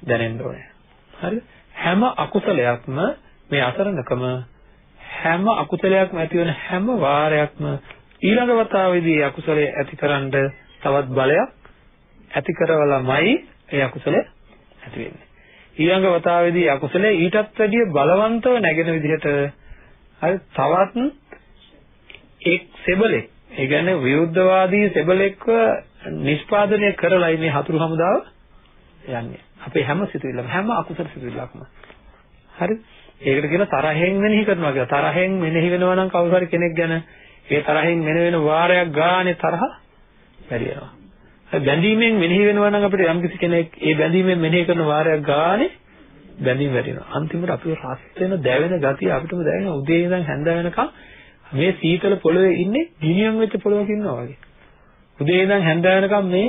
දැනෙන්න ඕනේ. හරිද? හැම අකුසලයක්ම මේ අසරණකම හැම අකුසලයක්ම ඇති වෙන හැම වාරයක්ම ඊළඟ වතාවේදී අකුසලයේ ඇතිකරන්න තවත් බලයක් ඇති කරවලමයි ඒ අකුසලය ඇති වෙන්නේ. ඊළඟ වතාවේදී අකුසලයේ ඊටත් වැඩිය බලවන්තව නැගෙන විදිහට හරි තවත් එක් සෙබලෙක් ඒ කියන්නේ විරුද්ධවාදී සෙබලෙක්ව නිෂ්පාදනය කරලායි මේ හතුරු හමුදාව යන්නේ. අපේ හැම සිතුවිල්ලම හැම අකුසල සිතුවිල්ලක්ම. හරි? ඒකට කියන තරහෙන් මෙනෙහි කරනවා කියලා. තරහෙන් මෙනෙහි වෙනවා නම් කවුරු හරි කෙනෙක් ගැන ඒ තරහෙන් මෙනෙහි වෙන වාරයක් ගානේ තරහ වැඩි වෙනවා. බැඳීමෙන් මෙනෙහි වෙනවා නම් අපිට යම්කිසි කෙනෙක් ඒ බැඳීමෙන් මෙනෙහි කරන වාරයක් ගානේ බැඳීම වැඩි වෙනවා. අන්තිමට අපි රස් වෙන දැවෙන ගතිය අපිටම දැනෙන උදේ ඉඳන් හැන්ද වෙනකම් මේ සීතල පොළවේ ඉන්නේ ගිනියම් වෙච්ච පොළවක ඉන්නවා වගේ. උදේ ඉඳන් හැන්ද වෙනකම් මේ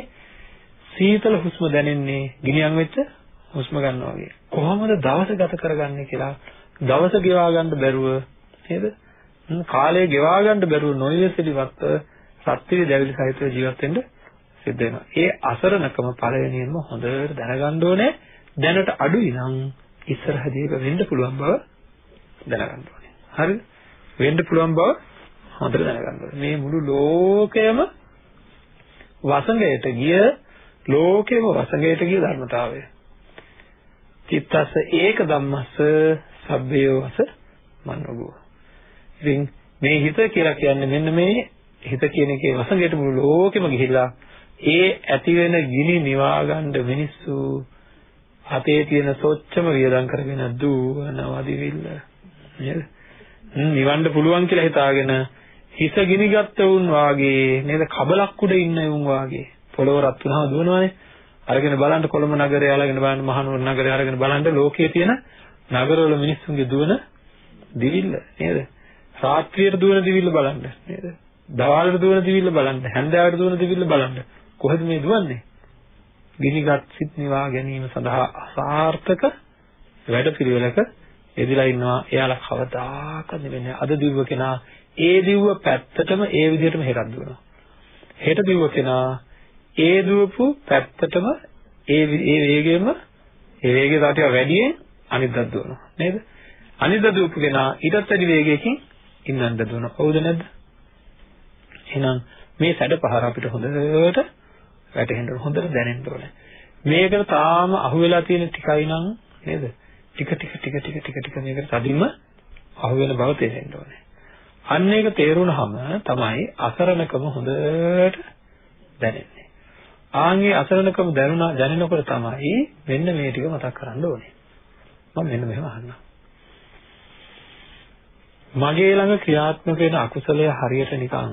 සීතල හුස්ම දැනෙන්නේ ගිනියම් වෙච්ච හුස්ම ගන්නවා වගේ. කොහොමද දවස ගත කරගන්නේ කියලා දවස ගෙවා ගන්න බැරුව නේද? කාලය ගෙවා ගන්න බැරුව නොයසලිවත් සත්‍ය දැවිලි සහිතව ජීවත් වෙන්න සිද්ධ වෙනවා. ඒ අසරණකම පළවෙනියෙන්ම හොඳට දැනගන්න ඕනේ. දැනට අඩුයි නම් ඉස්සරහදී ඒක වෙන්න පුළුවන් බව දැනගන්න ඕනේ. හරිද? වෙන්න පුළුවන් බව හොඳට දැනගන්න ඕනේ. මේ මුළු ලෝකයම වසඟයට ගිය ලෝකෙම වසඟයට ගිය ධර්මතාවය. චිත්තස්ස ඒක ධම්මස්ස සබ්බේව වස මනෝගෝ. ඉතින් මේ හිත කියලා කියන්නේ මෙන්න මේ හිත කියන එකේ වසඟයට මුළු ලෝකෙම ගිහිල්ලා ඒ ඇති වෙන ගිනි නිවා ගන්න මිනිස්සු අපේ තියෙන සොච්චම වියදම් කරගෙන දුවන වදිවිල්ල. නේද? නිවන්න පුළුවන් කියලා හිතාගෙන හිස ගිනි ගත්ත උන් වාගේ නේද? කබලක් උඩ ඉන්න උන් වාගේ. පොළොව රත් වුණාම දුවනවානේ. අරගෙන බලන්න කොළඹ නගරය අරගෙන බලන්න මහනුවර නගරය අරගෙන බලන්න ලෝකයේ තියෙන නගරවල මිනිස්සුන්ගේ දුවන දිවිල්ල. නේද? රාත්‍රියට දුවන දිවිල්ල බලන්න. නේද? දවල්ට දුවන දිවිල්ල බලන්න හැන්දෑවට දුවන දිවිල්ල බලන්න. කොහෙද මේ දුවන්නේ? ගිනිගත් සිත් නිවා ගැනීම සඳහා අසාර්ථක වැඩපිළිවෙලක යෙදিলা ඉන්නවා. එයාලා කවදාකවත් නෙවෙන්නේ අද දිව්ව කෙනා ඒ දිව්ව පැත්තටම ඒ විදිහටම හෙටක් දුවනවා. හෙට දිව්ව කෙනා ඒ දුවපු පැත්තටම ඒ ඒ වේගයෙන්ම ඒ වේගය තව ටිකක් වැඩියෙන් අනිද්දක් දුවනවා. නේද? අනිද්ද දුවපු කෙනා ඊටත් වැඩි වේගයකින් ඉන්නන්න දුවනවා. හවුද නැද්ද? එහෙනම් මේ සැඩ පහර අපිට හොඳට වැටහෙන්න හොඳට දැනෙන්න ඕනේ මේකට තාම අහුවෙලා තියෙන ටිකයි නම් නේද ටික ටික ටික ටික ටික ටික මේකට තදින්ම අහුවෙන බව තේරෙන්න ඕනේ අන්න ඒක තේරුණාම තමයි අසරණකම හොඳට දැනෙන්නේ. ආන්ගේ අසරණකම දැනුණා දැනෙනකොට තමයි මෙන්න මේ ටික මතක් කරන්න ඕනේ. මම මෙන්න මෙහෙම අහන්නම්. මගේ ළඟ ක්‍රියාත්මක වෙන අකුසලය හරියට නිකන්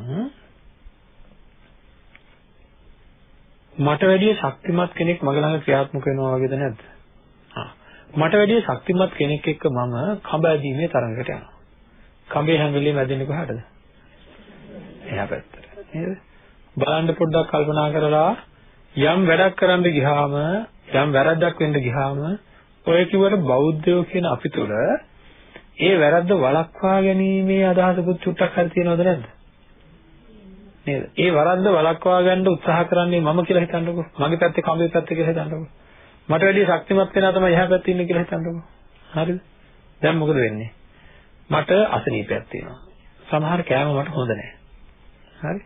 මට වැඩිය ශක්තිමත් කෙනෙක් මගේ ළඟ ක්‍රියාත්මක වෙනවා වගේද නැද්ද? මට වැඩිය ශක්තිමත් කෙනෙක් එක්ක මම කඹ ඇදීමේ තරඟකට යනවා. කඹේ හැම වෙලෙම ඇදෙන්නේ කොහටද? එහා පැත්තට. නේද? බලන්න පොඩ්ඩක් කල්පනා කරලා යම් වැඩක් කරන්න ගියාම යම් වැරද්දක් වෙන්න ගියාම ඔය කිව්වට බෞද්ධයෝ කියන අපි තුල ඒ වැරද්ද වළක්වා ගැනීමේ අදහසකුත් චුට්ටක් හරි තියෙනවද නැද්ද? නේද? ඒ වරද්ද වළක්වා ගන්න උත්සාහ කරන්නේ මම කියලා හිතන්නකෝ. මගේ පැත්තේ කඹේ පැත්තේ කියලා හිතන්නකෝ. මට වැඩිය ශක්තිමත් කෙනා තමයි එහා පැත්තේ ඉන්නේ කියලා හිතන්නකෝ. හරිද? දැන් මොකද වෙන්නේ? මට අසනීපයක් තියෙනවා. සමහර කෑම මට හොඳ නැහැ. හරි?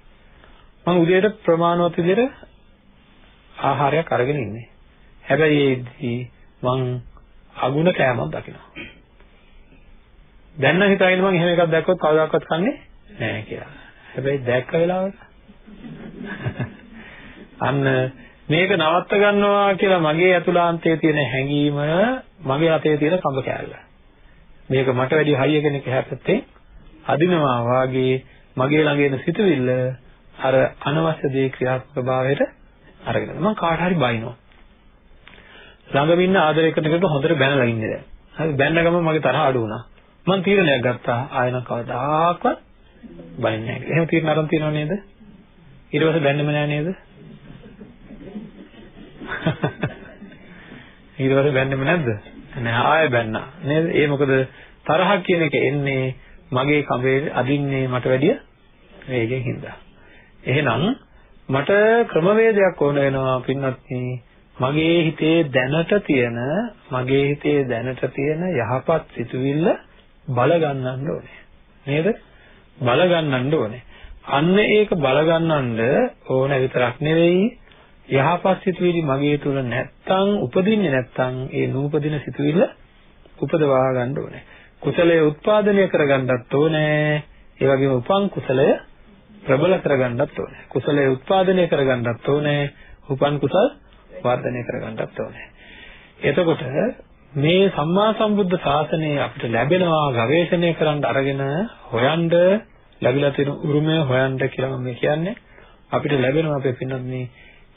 මම උදේට ප්‍රමාණවත් විදිහට ආහාරයක් අරගෙන ඉන්නේ. හැබැයි ඒදී මං අගුණ කෑමක් දකිනවා. දැන් නම් හිතාගෙන මං එහෙම එකක් දැක්කොත් කවදාකවත් කන්නේ නැහැ කියලා. හැබැයි දැක්ක වෙලාවට. අන්න මේක නවත්ත ගන්නවා කියලා මගේ අතුලාන්තයේ තියෙන හැඟීම මගේ අතේ තියෙන කඹ කෑල්ල. මේක මට වැඩි හයිය කෙනෙක් එහා පැත්තේ අදිනවා වාගේ මගේ ළඟ එන සිතුවිල්ල අර අනවශ්‍ය දේ ක්‍රියාත්මක භාවයට අරගෙන. මම කාට හරි බයිනවා. ළඟම ඉන්න ආදරය කරන කෙනෙකුට හොඳට බැනලා ඉන්නේ දැන්. හරි බැන්න ගමන් මගේ තරහ අඩු වුණා. මම තීරණයක් ගත්තා. ආයෙ නම් කවදාකවත් බයින්නේ නැහැ. එහෙම තීරණ අරන් තියනව නේද? ඊට පස්සේ බැන්නෙම නෑ නේද? ඊට පස්සේ බැන්නෙම නැද්ද? නෑ ආයෙ බැන්නා. නේද? ඒ මොකද තරහක් කියන එක එන්නේ මගේ කඹේ අදින්නේ මට වැඩිය වේගෙන් හින්දා. එහෙනම් මට ක්‍රමවේදයක් ඕන වෙනවා පින්වත්නි. මගේ හිතේ දැනට තියෙන මගේ හිතේ දැනට තියෙන යහපත් සිතුවිල්ල බල ගන්නන්න ඕනේ. නේද? බල ගන්නන්න ඕනේ අන්න ඒක බලගන්නඳ ඕන විතරක් නෙවෙයි යහපත් සිතුවිලි මගේ තුල නැත්තම් උපදින්නේ නැත්තම් ඒ නූපදින සිතුවිල්ල උපදවා ගන්න ඕනේ. කුසලයේ උත්පාදනය කරගන්නත් ඕනේ. ඒ වගේම උපන් කුසලය ප්‍රබල කරගන්නත් ඕනේ. කුසලයේ උත්පාදනය කරගන්නත් ඕනේ. උපන් කුසල් වර්ධනය කරගන්නත් ඕනේ. එතකොට මේ සම්මා සම්බුද්ධ ශාසනය අපිට ලැබෙනවා ගවේෂණය කරන්න අරගෙන හොයන්න ලැබිලා තියෙන උරුමය හොයන්න කියලා මම කියන්නේ. අපිට ලැබෙනවා අපේ පින්නත් මේ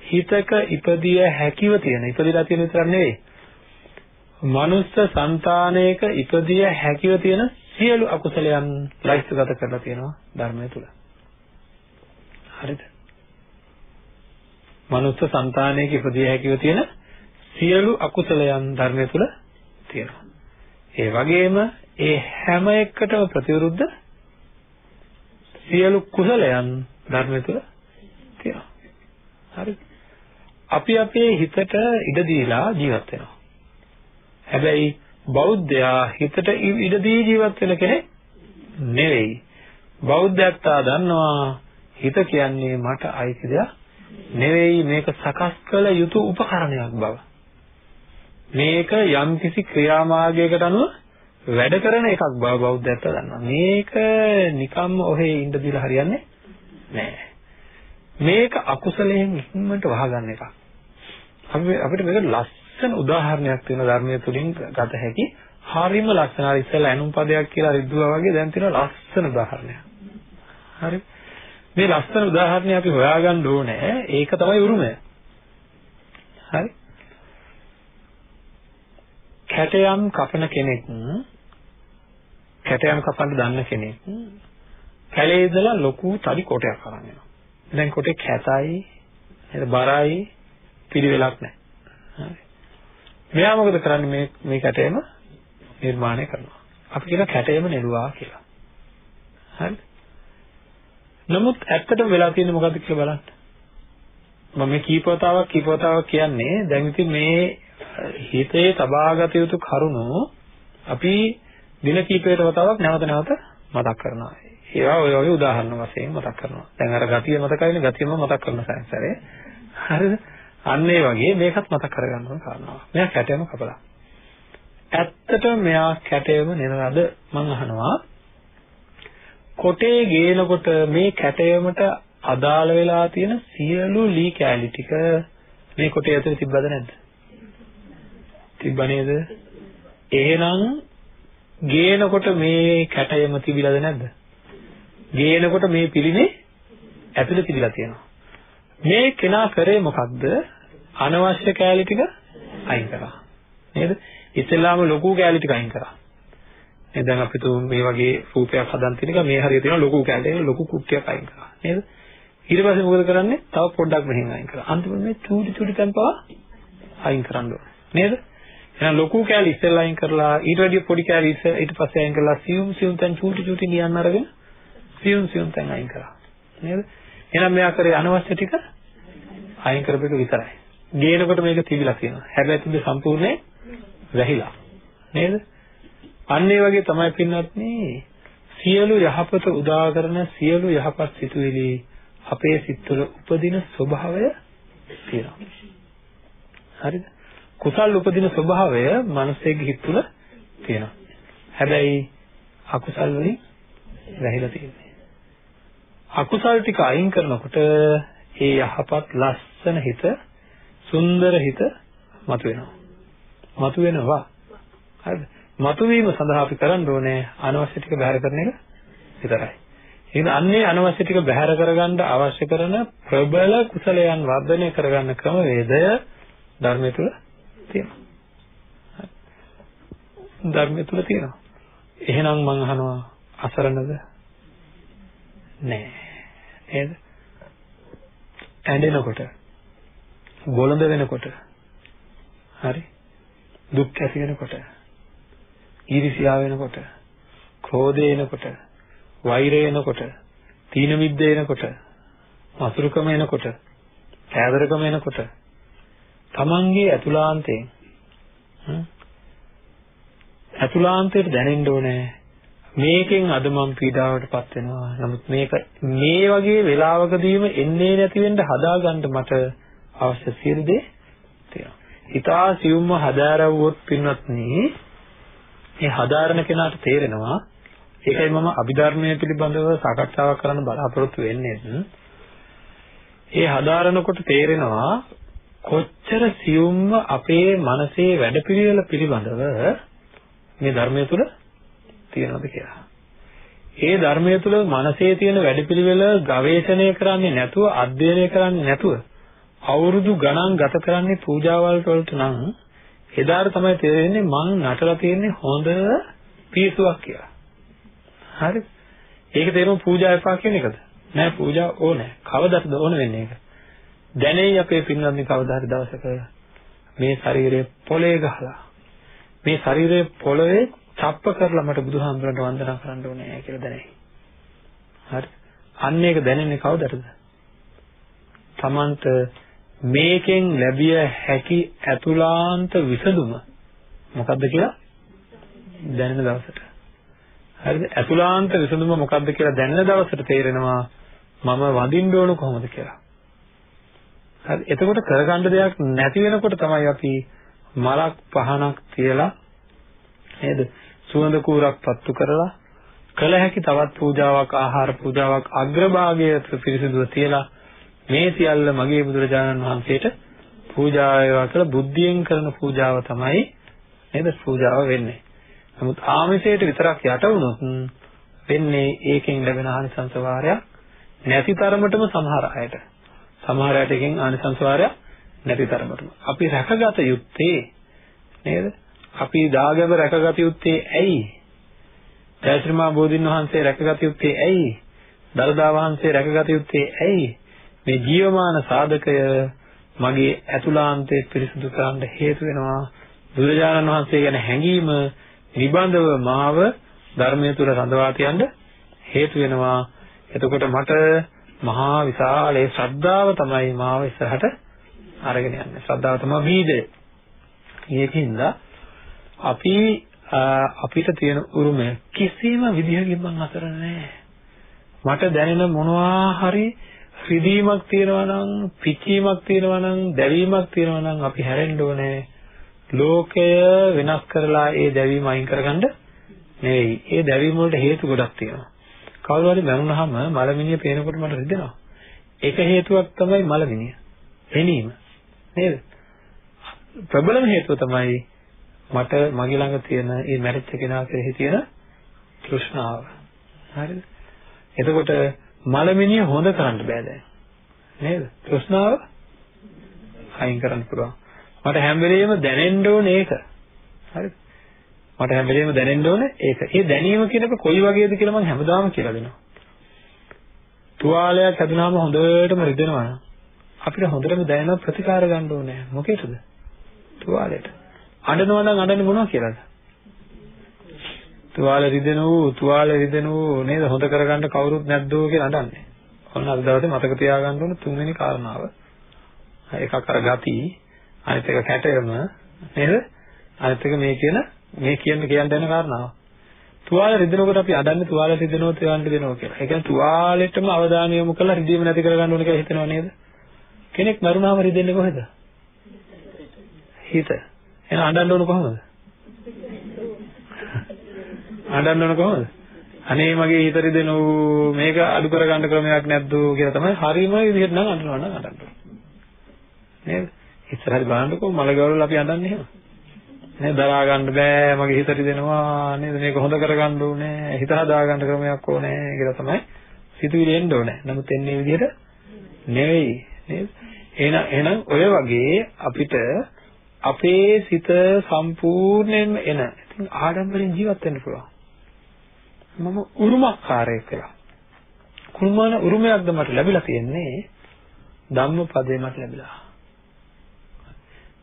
හිතක ඉපදිය හැකිව තියෙන ඉපදිලා තියෙන විතර නෙවෙයි. මනුස්ස సంతානයක ඉපදිය හැකිව තියෙන සියලු අකුසලයන් ලයිස්තුගත කරලා තියෙනවා ධර්මය තුල. හරිද? මනුස්ස సంతානයක ඉපදිය හැකිව තියෙන සියලු අකුසලයන් ධර්මය තුල තියෙනවා. ඒ වගේම ඒ හැම එකටම ප්‍රතිවිරුද්ධ සියලු කුසලයන් ධර්මය තුල තියෙනවා. හරි. අපි අපේ හිතට ඉඩ දීලා ජීවත් වෙනවා. හැබැයි බෞද්ධයා හිතට ඉඩ දී ජීවත් වෙන කෙනෙක් නෙවෙයි. බෞද්ධයත්තා දන්නවා හිත කියන්නේ මට අයිති දෙයක් නෙවෙයි මේක සකස් කළ යුතු උපකරණයක් බව. මේක යම්කිසි ක්‍රියාමාර්ගයකට අනුව වැඩ කරන එකක් බව බෞද්ධයන්ට දන්නවා. මේක නිකම්ම ඔහේ ඉඳ දිලා හරියන්නේ නෑ. මේක අකුසලයෙන් ඉක්මනට වහගන්න එකක්. අපි අපිට මේක ලස්සන උදාහරණයක් තියෙන ධර්මයේ තුලින් ගත හැකි හරිම ලස්සන හරි ඉස්සෙල්ලා ඇනුම් පදයක් කියලා රිද්දුවා වගේ දැන් තියෙන ලස්සන උදාහරණයක්. හරි. මේ ලස්සන උදාහරණය අපි හොයාගන්න ඕනේ. ඒක තමයි උරුමය. හරි. කැටයම් කපන කෙනෙක් කැටයම් කපන්න දන්න කෙනෙක් කැලේ ඉඳලා ලොකු තඩි කොටයක් අරන් එනවා. දැන් කොටේ කැතයි, නේද බරයි, පිළිවෙලක් නැහැ. හරි. මෙයා මොකද කරන්නේ මේ මේ කැටයම නිර්මාණය කරනවා. අපි කියන කැටයම නෙළුවා කියලා. හරි. නමුත් ඇත්තටම වෙලා තියෙන්නේ මොකද්ද කියලා බලන්න. මම මේ කීපවතාවක් කීපවතාවක් කියන්නේ දැන් ඉතින් මේ හිතේ තබාගත යුතු කරුණු අපි දින කීපයකට වතාවක් නැවත නැවත මතක් කරනවා. ඒවා ඔය වගේ උදාහරණ වශයෙන් මතක් කරනවා. දැන් අර ගතිය මතකයිනේ ගතියම මතක් කරන සැරේ. හරිද? අන්න ඒ වගේ මේකත් මතක් කරගන්න ඕන කාරණාවක්. මෙයා කැටයම කපලා. ඇත්තටම මෙයා කැටයම නෙනවද මං අහනවා. කොටේ ගේනකොට මේ කැටයමට අදාළ වෙලා තියෙන සියලු ලී කැලි ටික මේ කොටේ ඇතුලේ තිබ්බද නැද්ද? තිබ්බ නේද? එහෙනම් ගේනකොට මේ කැටයම තිබිලාද නැද්ද? ගේනකොට මේ පිළිනේ ඇතුලේ තිබිලා තියෙනවා. මේ කෙනා කරේ මොකක්ද? අනවශ්‍ය කෑලි ටික අයින් කරා. නේද? ඉස්සෙල්ලාම ලොකු කෑලි ටික අයින් කරා. නේද? දැන් අපි තු මේ වගේ රූපයක් හදන් තියෙනක මේ හරිය තියෙන ලොකු කෑලි ලොකු කුට්ටියක් අයින් කරා. නේද? ඊට පස්සේ මොකද කරන්නේ? තව පොඩ්ඩක් මෙහෙන් අයින් කරා. අන්තිමට මේ චූටි චූටි තැන් පවා අයින් කරන්න ඕනේ. නේද? එහෙනම් ලොකු කෑලි ඉස්සෙල්ලා අයින් කරලා ඊට වැඩිය පොඩි කෑලි ඊට පස්සේ අයින් කරලා සියුම් සියුම් තැන් චූටි චූටි නියන්න අරගෙන සියුම් සියුම් තැන් අයින් කරා. නේද? එහෙනම් මෙයා කරේ අනවශ්‍ය ටික අයින් කරපෙක විතරයි. ගේනකොට මේක තිබිලා තියෙනවා. හැබැයි තිබෙ සම්පූර්ණයෙන් වැහිලා. නේද? අන්න ඒ වගේ තමයි පින්වත්නි සියලු යහපත උදා කරන සියලු යහපත් සිතුවිලි අපේ සිත් තුළ උපදින ස්වභාවය තියෙනවා. හරිද? කුසල් උපදින ස්වභාවය මනසේගේ හිත තුළ තියෙනවා. හැබැයි අකුසල් වලින් වැහිලා තියෙන්නේ. අකුසල් ටික අයින් කරනකොට ඒ යහපත් ලස්සන හිත සුන්දර හිත මතුවෙනවා. මතුවෙනවා. හරිද? මතුවීම සඳහා අපි කරන්න ඕනේ අනවශ්‍ය ටික බැහැර කරන එක විතරයි. එහෙනම් අන්නේ අනවශ්‍ය ටික බැහැර කරගන්න අවශ්‍ය කරන ප්‍රබල කුසලයන් වර්ධනය කරගන්න ක්‍රමවේදය ධර්මය තුල තියෙනවා. ධර්මය තුල තියෙනවා. එහෙනම් මම අහනවා අසරණද? නෑ. නේද? ඇඬෙනකොට බොළඳ වෙනකොට හරි දුක් ඇති වෙනකොට ඊර්ෂ්‍යා වෙනකොට ක්‍රෝධය එනකොට වෛරය එනකොට තීන මිද්ද එනකොට මසුරුකම එනකොට කෑදරකම එනකොට තමන්ගේ ඇතුළාන්තයෙන් ඇතුළාන්තයට දැනෙන්න ඕනේ මේකෙන් අද මම පීඩාවටපත් වෙනවා. නමුත් මේක මේ වගේ වෙලාවකදීම එන්නේ නැති වෙන්න හදාගන්න මට අවශ්‍ය සියලු දේ තියෙනවා. ඊටා සියුම්ව හදාරවුවොත් පින්වත්නි මේ හදාරන කෙනාට තේරෙනවා ඒකයි මම අභිධර්මයේ පිළිබඳව සාකච්ඡාවක් කරන්න බලාපොරොත්තු වෙන්නේ. ඒ හදාරනකොට තේරෙනවා කොච්චර සියුම්ව අපේ මනසේ වැඩපිළිවෙල පිළිබඳව මේ ධර්මය තුල තියෙනවද කියලා. ඒ ධර්මය තුල මනසේ තියෙන වැඩපිළිවෙල ගවේෂණය කරන්නේ නැතුව අධ්‍යයනය කරන්නේ නැතුව අවුරුදු ගණන් ගත කරන්නේ පූජාවල් වලට නම් එදාට තමයි තේරෙන්නේ මං නටලා තියෙන්නේ හොඳ පියසුවක් කියලා. හරි? ඒක තේරුම පූජා එපා කියන එකද? නෑ පූජා ඕනේ. කවදද ඕන වෙන්නේ ඒක? දැනෙයි අපේ පින්වත්නි කවදා හරි දවසක මේ ශරීරය පොළේ ගහලා මේ ශරීරය පොළවේ චප්ප කරලා මට බුදුහාමුදුරන්ට වන්දනා කරන්න ඕනේ කියලා දැනෙයි. හරි. අන්න ඒක දැනෙන්නේ කවදටද? Tamanට මේකෙන් ලැබිය හැකි අතුලාන්ත විසඳුම මොකද්ද කියලා දැනෙන දවසට. හරිද? අතුලාන්ත විසඳුම මොකද්ද කියලා දැනෙන දවසට තේරෙනවා මම වඳින්න ඕන කොහොමද කියලා. හරි. එතකොට කරගන්න දෙයක් නැති වෙනකොට තමයි අපි මලක් පහනක් තියලා නේද? සුවඳ කූරක් පත්තු කරලා කළ හැකි තවත් පූජාවක් ආහාර පූජාවක් අග්‍රභාගයේ පිරිසිදුව තියලා මේ සියල්ල මගේ බුදුරජාණන් වහන්සේට පූජා වේවා කියලා බුද්ධියෙන් කරන පූජාව තමයි නේද? පූජාව වෙන්නේ. නමුත් ආමිෂයට විතරක් යට වුණොත් වෙන්නේ ඒකෙන් ලැබෙන ආනිසංස වාරයක් නැති තරමටම සමහර අයට. සමහර අයට එකෙන් ආනිසංස වාරයක් නැති තරමටම අපි රැකගත යුත්තේ නේද? අපි දාගැබ රැකගත යුත්තේ ඇයි? ජයශ්‍රීමා බෝධින් වහන්සේ රැකගත යුත්තේ ඇයි? දරදා වහන්සේ රැකගත යුත්තේ ඇයි? මේ ජීවමාන සාධකය මගේ ඇතුළාන්තයේ පිරිසුදු කරන්න හේතු වෙනවා. බුදුරජාණන් වහන්සේ ගැන හැඟීම නිබඳව මාව ධර්මයේ තුල රඳවා තියන්න හේතු වෙනවා. එතකොට මට මහා විශාල ඒ ශ්‍රද්ධාව තමයි මාව ඉස්සරහට අරගෙන යන්නේ. ශ්‍රද්ධාව තමයි බීජය. ඒකින්ද අපි අපිට තියෙන උරුමය කිසිම විදිහකින් මං අතර නැහැ. මට දැනෙන මොනවා හරි රිදීමක් තියෙනවා නම්, පිච්චීමක් තියෙනවා නම්, දැවීමක් තියෙනවා නම් අපි හැරෙන්න ඕනේ. ලෝකය වෙනස් කරලා ඒ දැවීම අයින් කරගන්න නෙවෙයි. ඒ දැවීම වලට හේතු ගොඩක් තියෙනවා. කවුරු හරි මැරුණාම මලමිනිය පේනකොට මට රිදෙනවා. ඒක හේතුවක් තමයි මලමිනිය. පෙනීම. නේද? ප්‍රබලම හේතුව තමයි මට මගේ ළඟ තියෙන මේ මැරිච්ච කෙනා කෙරෙහි තියෙන තෘෂ්ණාව. හරිද? එතකොට මලමිනිය හොඳ කරන්න බෑ දැන්. නේද? තෘෂ්ණාව අයින් කරන්න පුළුවන්. මට හැම වෙලෙම දැනෙන්න ඕනේ ඒක. හරිද? මට හැම වෙලෙම දැනෙන්න ඕනේ ඒක. ඒ දැනීම කියනක කොයි වගේද කියලා මම හැමදාම කියලා දෙනවා. තුවාලයක් හැදුනාම හොඳටම රිදෙනවා නම් අපිට හොඳටම දැනෙන ප්‍රතිකාර ගන්න ඕනේ. මොකේද? තුවාලයට. අඬනවා නම් අඬන්නේ මොනවා කියලාද? තුවාල රිදෙනවෝ තුවාල රිදෙනවෝ නේද හොඳ කරගන්න කවුරුත් නැද්දෝ කියලා අඬන්නේ. ඔන්න අද දවසේ මතක තියාගන්න ඕන තුන්වෙනි කාරණාව. එකක් අර ගති අනිත් එක කැටයම නේද? අනිත් එක මේ කියන මේ කියන්න කියන්න යන කාරණාව. තුවාල රිදෙනකොට අපි අඩන්නේ තුවාල රිදෙනව තියන්න දෙනවා කියලා. ඒ කියන්නේ තුවාලෙටම අවධානය යොමු කරලා රිදීම නැති කරගන්න ඕන කියලා හිතනව නේද? කෙනෙක් මරුණාම රිදෙන්නේ කොහෙද? හිත. එහෙනම් අඬන්න ඕන කොහොමද? අඬන්න ඕන කොහොමද? අනේ මගේ හිත රිදෙනව මේක අඩු කරගන්න ක්‍රමයක් නැද්ද කියලා තමයි හරියම විදිහට නම් අඬනවා නම් අඬන්න ඕන. නේද? ඉස්සරහට බලන්නකෝ මලගවල අපි අඬන්නේ එහෙම. නේද? දරා ගන්න බෑ මගේ හිත රිදෙනවා නේද? මේක හොඳ කරගන්න ඕනේ හිත හදා ගන්න ක්‍රමයක් ඕනේ කියලා තමයි සිතුවිලි එන්න ඕනේ. නමුත් එන්නේ විදිහට නෙවෙයි නේද? එහෙනම් එහෙනම් ඔය වගේ අපිට අපේ සිත සම්පූර්ණයෙන්ම එන ඉතින් ආඩම්බරෙන් ජීවත් වෙන්න පුළුවන්. මම උරුමකාරයෙක් කියලා. කුමන උරුමයක්ද මට ලැබිලා තියෙන්නේ? ධම්මපදේ මට ලැබිලා.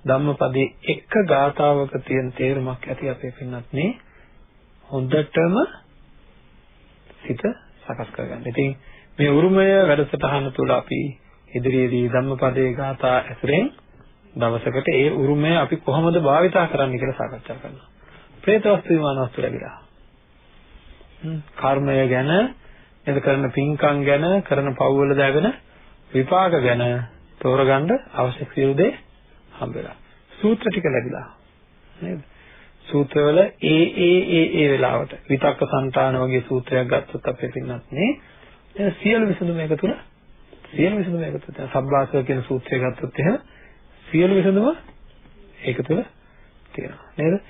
ධම්මපදයේ එක ගාතාවක තියෙන තේරුමක් ඇති අපේ පින්නත් මේ හොඳටම සිත සකස් කරගන්න. ඉතින් මේ උරුමය වැඩසටහන තුළ අපි ඉදිරියේදී ධම්මපදයේ ගාථා ඇසුරෙන් දවසකට ඒ උරුමය අපි කොහොමද භාවිතා කරන්න කියලා සාකච්ඡා කරනවා. പ്രേත වස්තු විමාන වස්තු ලැබිලා. කර්මය ගැන එද කරන පින්කම් ගැන කරන පව්වල දාගෙන විපාක ගැන තෝරගන්න අවශ්‍ය සියලු දේ හම්බ වෙලා. සූත්‍ර ටික ලැබිලා. නේද? සූත්‍රවල ඒ ඒ ඒ ඒ වෙලාවට විතක්ක සංතාන වගේ සූත්‍රයක් ගත්තොත් අපේ පින්නත් නේ සියලු විසඳුම එක තුන සියලු විසඳුම එක තුන සබ්බාසව කියන සූත්‍රය ගත්තොත් එහෙම සියලු විසඳුම ඒක තුල තියෙනවා නේද?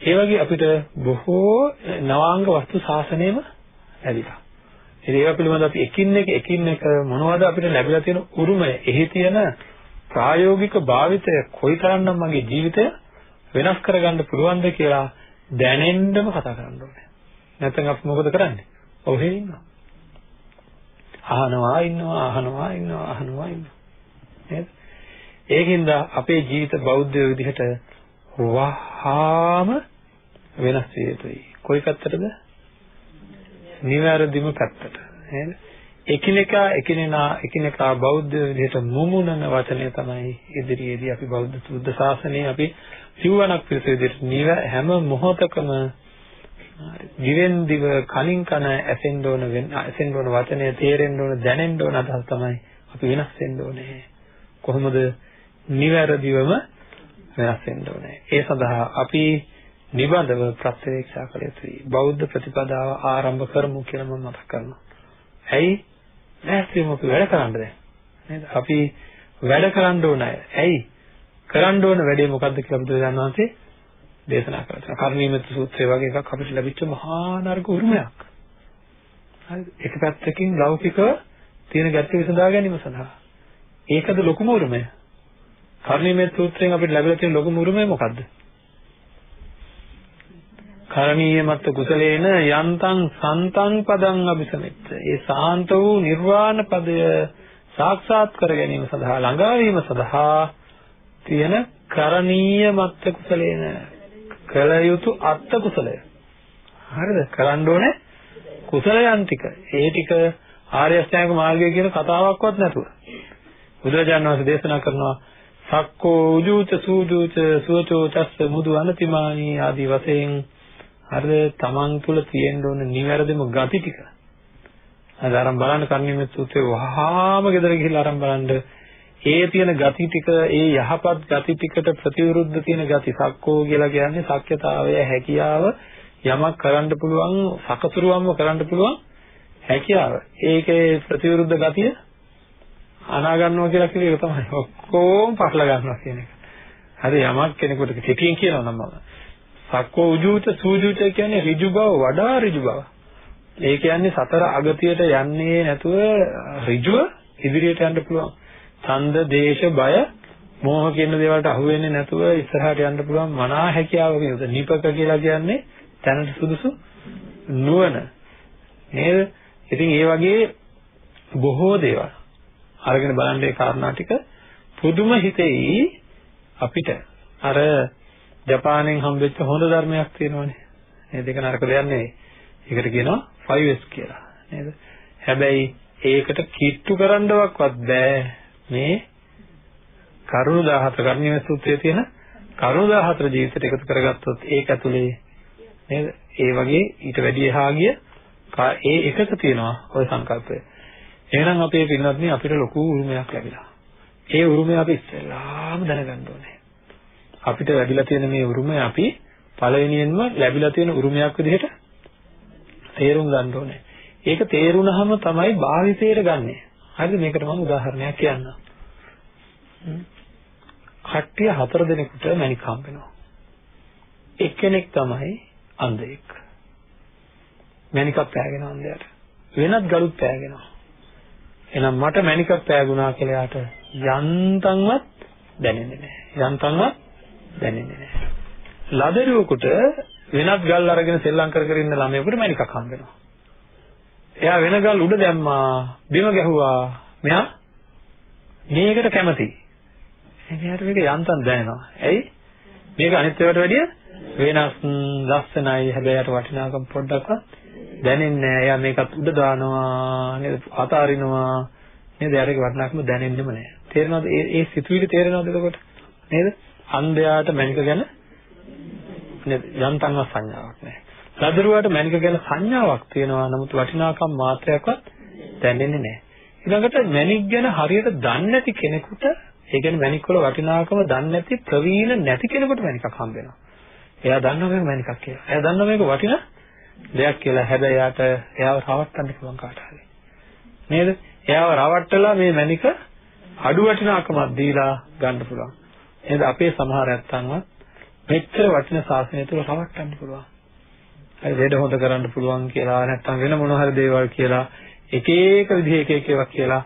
ඒ වගේ අපිට බොහෝ නවාංග වස්තු සාසනයෙම ලැබිලා. ඉතින් ඒවා පිළිබඳව අපි එකින් එක එකින් එක මොනවද අපිට ලැබිලා තියෙන උරුමය, එහි තියෙන ප්‍රායෝගික භාවිතය කොයිතරම්නම් මගේ ජීවිතය වෙනස් කරගන්න පුළුවන්ද කියලා දැනෙන්නම කතා කරන්න ඕනේ. නැත්නම් අපි මොකද කරන්නේ? ඔහෙ ඉන්නවා. අහනවා ඉන්නවා අහනවා ඉන්නවා අහනවා ඉන්නවා. නේද? ඒකින්ද අපේ ජීවිත බෞද්ධ විදිහට වහාම වෙනස් විය යුතුයි. කොයි පැත්තටද? නිවැරදිම පැත්තට. නේද? එකිනෙකා එකිනෙනා එකිනෙකා බෞද්ධ විදිහට මුමුණන වචනය තමයි ඉදිරියේදී අපි බෞද්ධ බුද්ධ ශාසනය අපි සිවණක් පිළිස විදිහට නිව හැම මොහොතකම දිවෙන් දිව කනින් කන ඇසෙන්න ඕන ඇසෙන්න ඕන වචනය තේරෙන්න ඕන දැනෙන්න ඕන අදහස් තමයි අපි වෙනස් වෙන්න ඕනේ. කොහොමද නිවැරදිවම වෙනස් වෙන්න ඕනේ? ඒ සඳහා අපි නිබඳව ප්‍රත්‍යක්ෂා කළ යුතුයි. බෞද්ධ ප්‍රතිපදාව ආරම්භ කරමු කියලා මම මතක් කරනවා. ඇයි? නැස්තිම අපි වැඩ කරන්න දැන් නේද අපි වැඩ කරන්න ඕන අය ඇයි කරන්න ඕන වැඩේ මොකද්ද කියලා බුදුරජාණන් වහන්සේ දේශනා කරලා තියෙනවා. කර්ණීයමෙත් සූත්‍රය වගේ එකක් අපිට ලැබිච්ච මහා නර්ග උරුමයක්. හරිද? එක පැත්තකින් ලෞකිකව තියෙන ගැටේ විසඳා ගැනීම සඳහා. ඒකද ලොකුම උරුමය. කර්ණීයමෙත් සූත්‍රයෙන් අපිට ලැබිලා තියෙන ලොකුම උරුමය මොකද්ද? කරණීයමත් කුසලේන යන්තං සන්තං පදං අபிසමෙච්ච. ඒ සාන්ත වූ නිර්වාණ පදය සාක්ෂාත් කර ගැනීම සඳහා ළඟා වීම සඳහා තියෙන කරණීය මත්ත කුසලේන කළ යුතු අත්ත කුසලය. හරිද? කරන්න ඕනේ කුසලයන් ටික. ඒ ටික ආර්ය අෂ්ටාංග මාර්ගය කියන කතාවක්වත් නැතුව. බුදුරජාණන් වහන්සේ දේශනා කරනවා සක්කෝ උජූච සූජූච සුවචෝ චස්ස මුදු අනතිමානී ආදී වශයෙන් හරිද තමන් තුළ තියෙන්න ඕන නිවැරදිම ගති ටික. අද අරන් බලන්න කර්ණීය සූත්‍රයේ වහාම ගෙදර ගිහිල්ලා අරන් බලන්න ඒ තියෙන ගති ටික ඒ යහපත් ගති ටිකට ප්‍රතිවිරුද්ධ තියෙන ගති සක්කෝ කියලා කියන්නේ සක්්‍යතාවය හැකියාව යමක් කරන්න පුළුවන් සකසුරුවම්ම කරන්න පුළුවන් හැකියාව. ඒකේ ප්‍රතිවිරුද්ධ ගතිය අනා ගන්නවා කියලා කියන එක තමයි. ඔක්කොම පටල ගන්නවා කියන එක. හරි යමක් කෙනෙකුට කෙටියෙන් කියනවා නම් මම. සක්කෝ උජූත සූජූත කියන්නේ ඍජු බව වඩා ඍජු බව. ඒ කියන්නේ සතර අගතියට යන්නේ නැතුව ඍජුව ඉදිරියට යන්න පුළුවන්. ඡන්ද, දේශ, බය, මෝහ කියන දේවල්ට අහු වෙන්නේ නැතුව ඉස්සරහට යන්න පුළුවන් මනා හැකියාව කියනද නිපක කියලා කියන්නේ තැනට සුදුසු නුවණ. නේද? ඉතින් ඒ වගේ බොහෝ දේවල් අරගෙන බලන්න ඒ කාරණා ටික පුදුම හිතෙයි අපිට අර ජපානයෙන් හම්බෙච්ච හොඳ ධර්මයක් තියෙනවනේ. මේ දෙක නරක දෙයක් නෙවෙයි. ඒකට කියනවා 5S කියලා. නේද? හැබැයි ඒකට කිට්ටු කරන්නවක්වත් බෑ. මේ කරුණු 14 කර්ණීය සූත්‍රයේ තියෙන කරුණු 14 ජීවිතයට එකතු කරගත්තොත් ඒක ඇතුලේ නේද? ඒ වගේ ඊට වැඩි එහා ගිය ඒ එකක තියෙනවා ওই සංකල්පය. එහෙනම් අපේ පින්වත්නි අපිට ලොකු උරුමයක් ලැබිලා. ඒ උරුමය අපි ඉස්සෙල්ලාම දැනගන්න ඕනේ. අපිට ලැබිලා තියෙන මේ උරුමය අපි පළවෙනියෙන්ම ලැබිලා තියෙන උරුමයක් විදිහට තේරුම් ගන්න ඕනේ. ඒක තේරුණාම තමයි භාවිතයට ගන්නෙ. හරිද මේකට මම උදාහරණයක් කියන්නම්. කට්ටිය හතර දෙනෙකුට මැණික් හම්බ වෙනවා. එක්කෙනෙක් තමයි අන්ධයෙක්. මැණිකක් පෑගෙන අන්ධයාට. වෙනත් ගලුත් පෑගෙනවා. එහෙනම් මට මැණිකක් පෑගුණා කියලා යාට යන්තම්වත් දැනෙන්නේ නැහැ. යන්තම්වත් දැනෙන්නේ නැහැ. ලදරුවෙකුට වෙනත් ගල් අරගෙන සෙල්ලම් කර කර ඉන්න ළමයෙකුට මැණිකක් හම්බ වෙනවා. එයා වෙන ගල් උඩ දැම්මා, බිම ගැහුවා. මෙයා මේකට කැමතියි. එයාට මේක යන්තම් දැනෙනවා. ඇයි? මේක අනිත් ඒවාට වැඩිය වෙනස් ලස්සනයි. හැබැයි යට වටිනාකම පොඩ්ඩක්වත් දැනෙන්නේ නැහැ. එයා මේකත් උඩ දානවා නේද? අතාරිනවා නේද? එයාට වටිනාකම දැනෙන්නෙම නැහැ. තේරෙනවද? ඒ ඒ සිතුවිලි තේරෙනවද එතකොට? නේද? අන්ධයාට මැනික ගැන නේද? යන්තම්වත් සංඥාවක් නැහැ. රදරුවාට මැණික ගැන සංඥාවක් තියෙනවා. නමුත් වටිනාකම් මාත්‍රයක්වත් දැනෙන්නේ නැහැ. ඊළඟට මැණික් ගැන හරියට දන්නේ නැති කෙනෙකුට ඒ කියන්නේ මැණික් වල වටිනාකම දන්නේ නැති ප්‍රවීණ නැති කෙනෙකුට මැණිකක් හම්බ වෙනවා. එයා දන්නවා මේක මැණිකක් කියලා. එයා දන්නවා මේක වටින දෙයක් කියලා. හැබැයි එයාට එයාව රවට්ටන්න පුළුවන් කාට හරි. නේද? එයාව රවට්ටලා මේ මැණික අඩු වටිනාකමක් දීලා ගන්න පුළුවන්. නේද? අපේ සමහර ඇත්තන්වත් මෙච්චර වටින ශාසනය තුල රවට්ටන්න පුළුවන්. හරි ලෙඩ හොද කරන්න පුළුවන් කියලා නැත්නම් වෙන මොන හරි දේවල් කියලා එක එක විදිහ එක එක ඒවා කියලා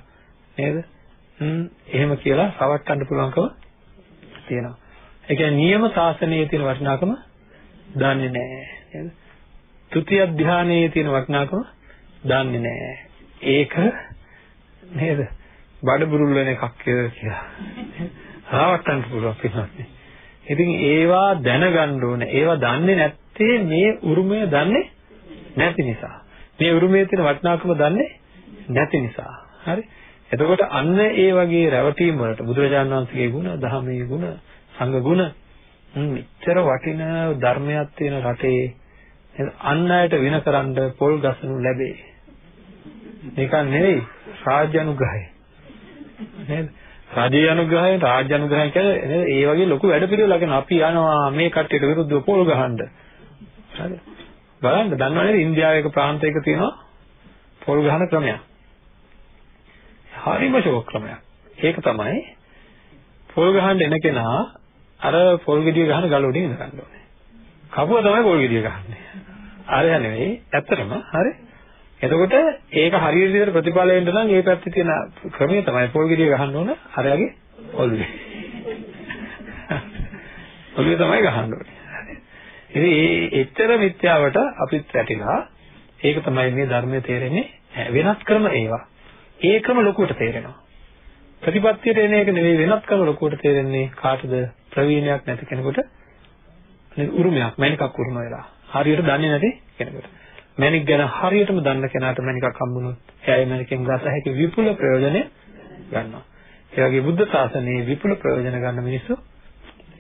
නේද? හ්ම් එහෙම කියලා රවට්ටන්න පුළුවන්කම තියෙනවා. ඒ කියන්නේ නියම ශාසනයේ තියෙන වටිනාකම දන්නේ නැහැ නේද? ဒုတိ ය ධානයේ තියෙන වටිනාකම දන්නේ නැහැ. ඒක නේද? බඩබුරුල් වෙන එකක් කියලා. රවට්ටන්න පුළුවන් පිටන්නේ. ඉතින් ඒවා දැනගන්න ඕනේ. ඒවා දන්නේ නැත්තේ මේ උරුමය දන්නේ නැති නිසා. මේ උරුමයේ තියෙන වටිනාකම දන්නේ නැති නිසා. හරි? එතකොට අන්න ඒ වගේ රැවටීම් වලට බුදුරජාණන් වහන්සේගේ ගුණ, දහමේ ගුණ, සංඝ ගුණ මෙච්චර වටින ධර්මයක් තියෙන රටේ අන් අයට විනකරන්න පොල් ගසනු ලැබේ. නිකන් නෙවෙයි රාජ්‍ය අනුග්‍රහය. නේද? රාජ්‍ය අනුග්‍රහය රාජ්‍ය අනුග්‍රහය කියන්නේ ඒ වගේ ලොකු වැඩ පිළිවෙලක් න අපි යනවා මේ කට්ටියට විරුද්ධව පොල් ගහන්න. හරි. බලන්න දන්නව නේද ඉන්දියාවේ එක ප්‍රාන්තයක තියෙනවා පොල් ගහන ක්‍රමයක්. හරිම ෂෝක් ක්‍රමයක්. ඒක තමයි පොල් ගහන්න එන කෙනා අර පොල් ගෙඩිය ගහන ගල උඩින් ඉඳ ගන්න ඕනේ. කපුව තමයි පොල් ගෙඩිය ගහන්නේ. අරයා නෙවෙයි ඇත්තටම හරි. එතකොට ඒක හරියට විදිහට ප්‍රතිඵල වෙන්න නම් මේ පැත්තේ තියෙන ක්‍රමය තමයි පොල් ගෙඩිය ගහන්න ඕන අරයාගේ ඔළුවේ. ඔළුවේ තමයි ගහන්න ඕනේ. ඉතින් මේ එච්චර මිත්‍යාවට අපිත් වැටිලා ඒක තමයි මේ ධර්මයේ තේරෙන්නේ වෙනස් ක්‍රම ඒවා. ඒ ක්‍රම ලොකුවට තේරෙනවා. ප්‍රතිපත්තියට එන එක නෙවෙයි වෙනත් ක්‍රම ලොකුවට තේරෙන්නේ කාටද ප්‍රවීණයක් නැති කෙනෙකුට උරුමයක් මැනිකක් උරුම වෙලා. හරියට දන්නේ නැති කෙනෙකුට. මැනික් ගැන හරියටම දන්න කෙනාට මැනිකක් හම්බුනොත් එයා මැනිකෙන් ගත හැකි විපුල ප්‍රයෝජනය ගන්නවා. ඒ වගේ බුද්ධ ශාසනයේ විපුල ප්‍රයෝජන ගන්න මිනිස්සු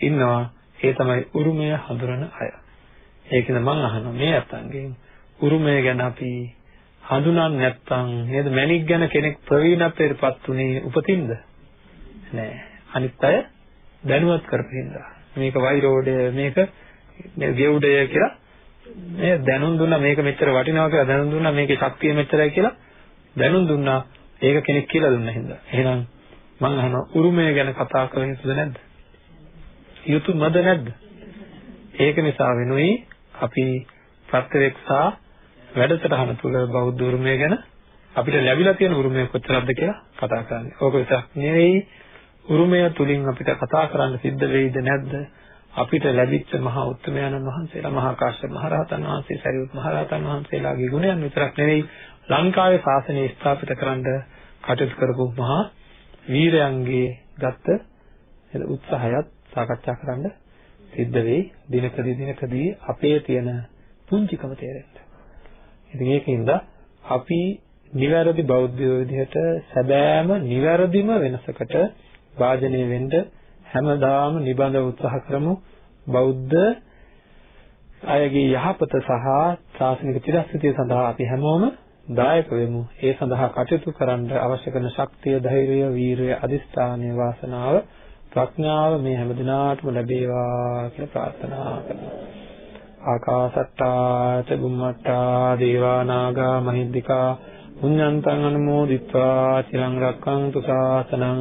ඉන්නවා. ඒ තමයි උරුමය හඳුනන අය. ඒකද මම අහනවා මේ අතංගෙන් උරුමය ගැන අපි හඳුනන්නේ නැත්නම් නේද මැනික් ගැන කෙනෙක් ප්‍රවීණත්වයටපත් උනේ උපතින්ද? නෑ. අනිත් අය දැනුවත් කරපින්දා. මේක වෛරෝඩය මේක ගෙවුඩය කියලා මේ දැනුම් දුන්නා මේක මෙච්චර වටිනවා කියලා දැනුම් දුන්නා මේකේ ශක්තිය මෙච්චරයි කියලා දැනුම් දුන්නා ඒක කෙනෙක් කියලා දුන්න හින්දා එහෙනම් මම අහනවා උරුමය ගැන කතා කර යුතුද නැද්ද යුතුයමද නැද්ද ඒක නිසා වෙනුයි අපි ප්‍රත්‍යක්ෂා වැඩසටහන තුල බෞද්ධ උරුමය ගැන අපිට ලැබිලා තියෙන උරුමය කොච්චරක්ද කියලා කතා කරන්නේ. ඕක විතරක් නෙවෙයි උරුමය තුලින් අපිට කතා කරන්න සිද්ධ වෙයිද නැද්ද? අපිට ලැබිච්ච මහා උත්තමයන්න් වහන්සේලා මහා කාශ්‍යප මහ රහතන් වහන්සේ සරියුත් මහ රහතන් වහන්සේලාගේ ගුණයන් විතරක් නෙවෙයි ලංකාවේ ශාසනය ස්ථාපිත කරන්න කටයුතු කරපු මහා වීරයන්ගේ ගත්ත උත්සාහයත් සාකච්ඡා කරන්න සිද්ධ වෙයි දිනකදී දිනකදී අපේ තියෙන පුංචිකම තේරෙන්න. ඉතින් ඒකින්ද අපි නිවැරදි බෞද්ධ විදිහට සැබෑම නිවැරදිම වෙනසකට වාජනය වෙන්න හැමදාම නිබඳ උත්සාහ කරමු බෞද්ධ අයගේ යහපත සහ ශාසනික චිරස්ථිතිය සඳහා අපි හැමෝම දායක වෙමු. ඒ සඳහා කටයුතු කරන්න අවශ්‍ය කරන ශක්තිය, ධෛර්යය, වීරිය, අදිස්ථානය, වාසනාව, ප්‍රඥාව මේ හැම දිනාටම ලැබේවා කියලා ප්‍රාර්ථනා කරනවා. ආකාසට්ටා චුම්මට්ටා දේවා නාග මහිද්దికා පුඤ්ඤන්තං අනුමෝදිත්වා චිරං රක්ඛන්තු ශාසනං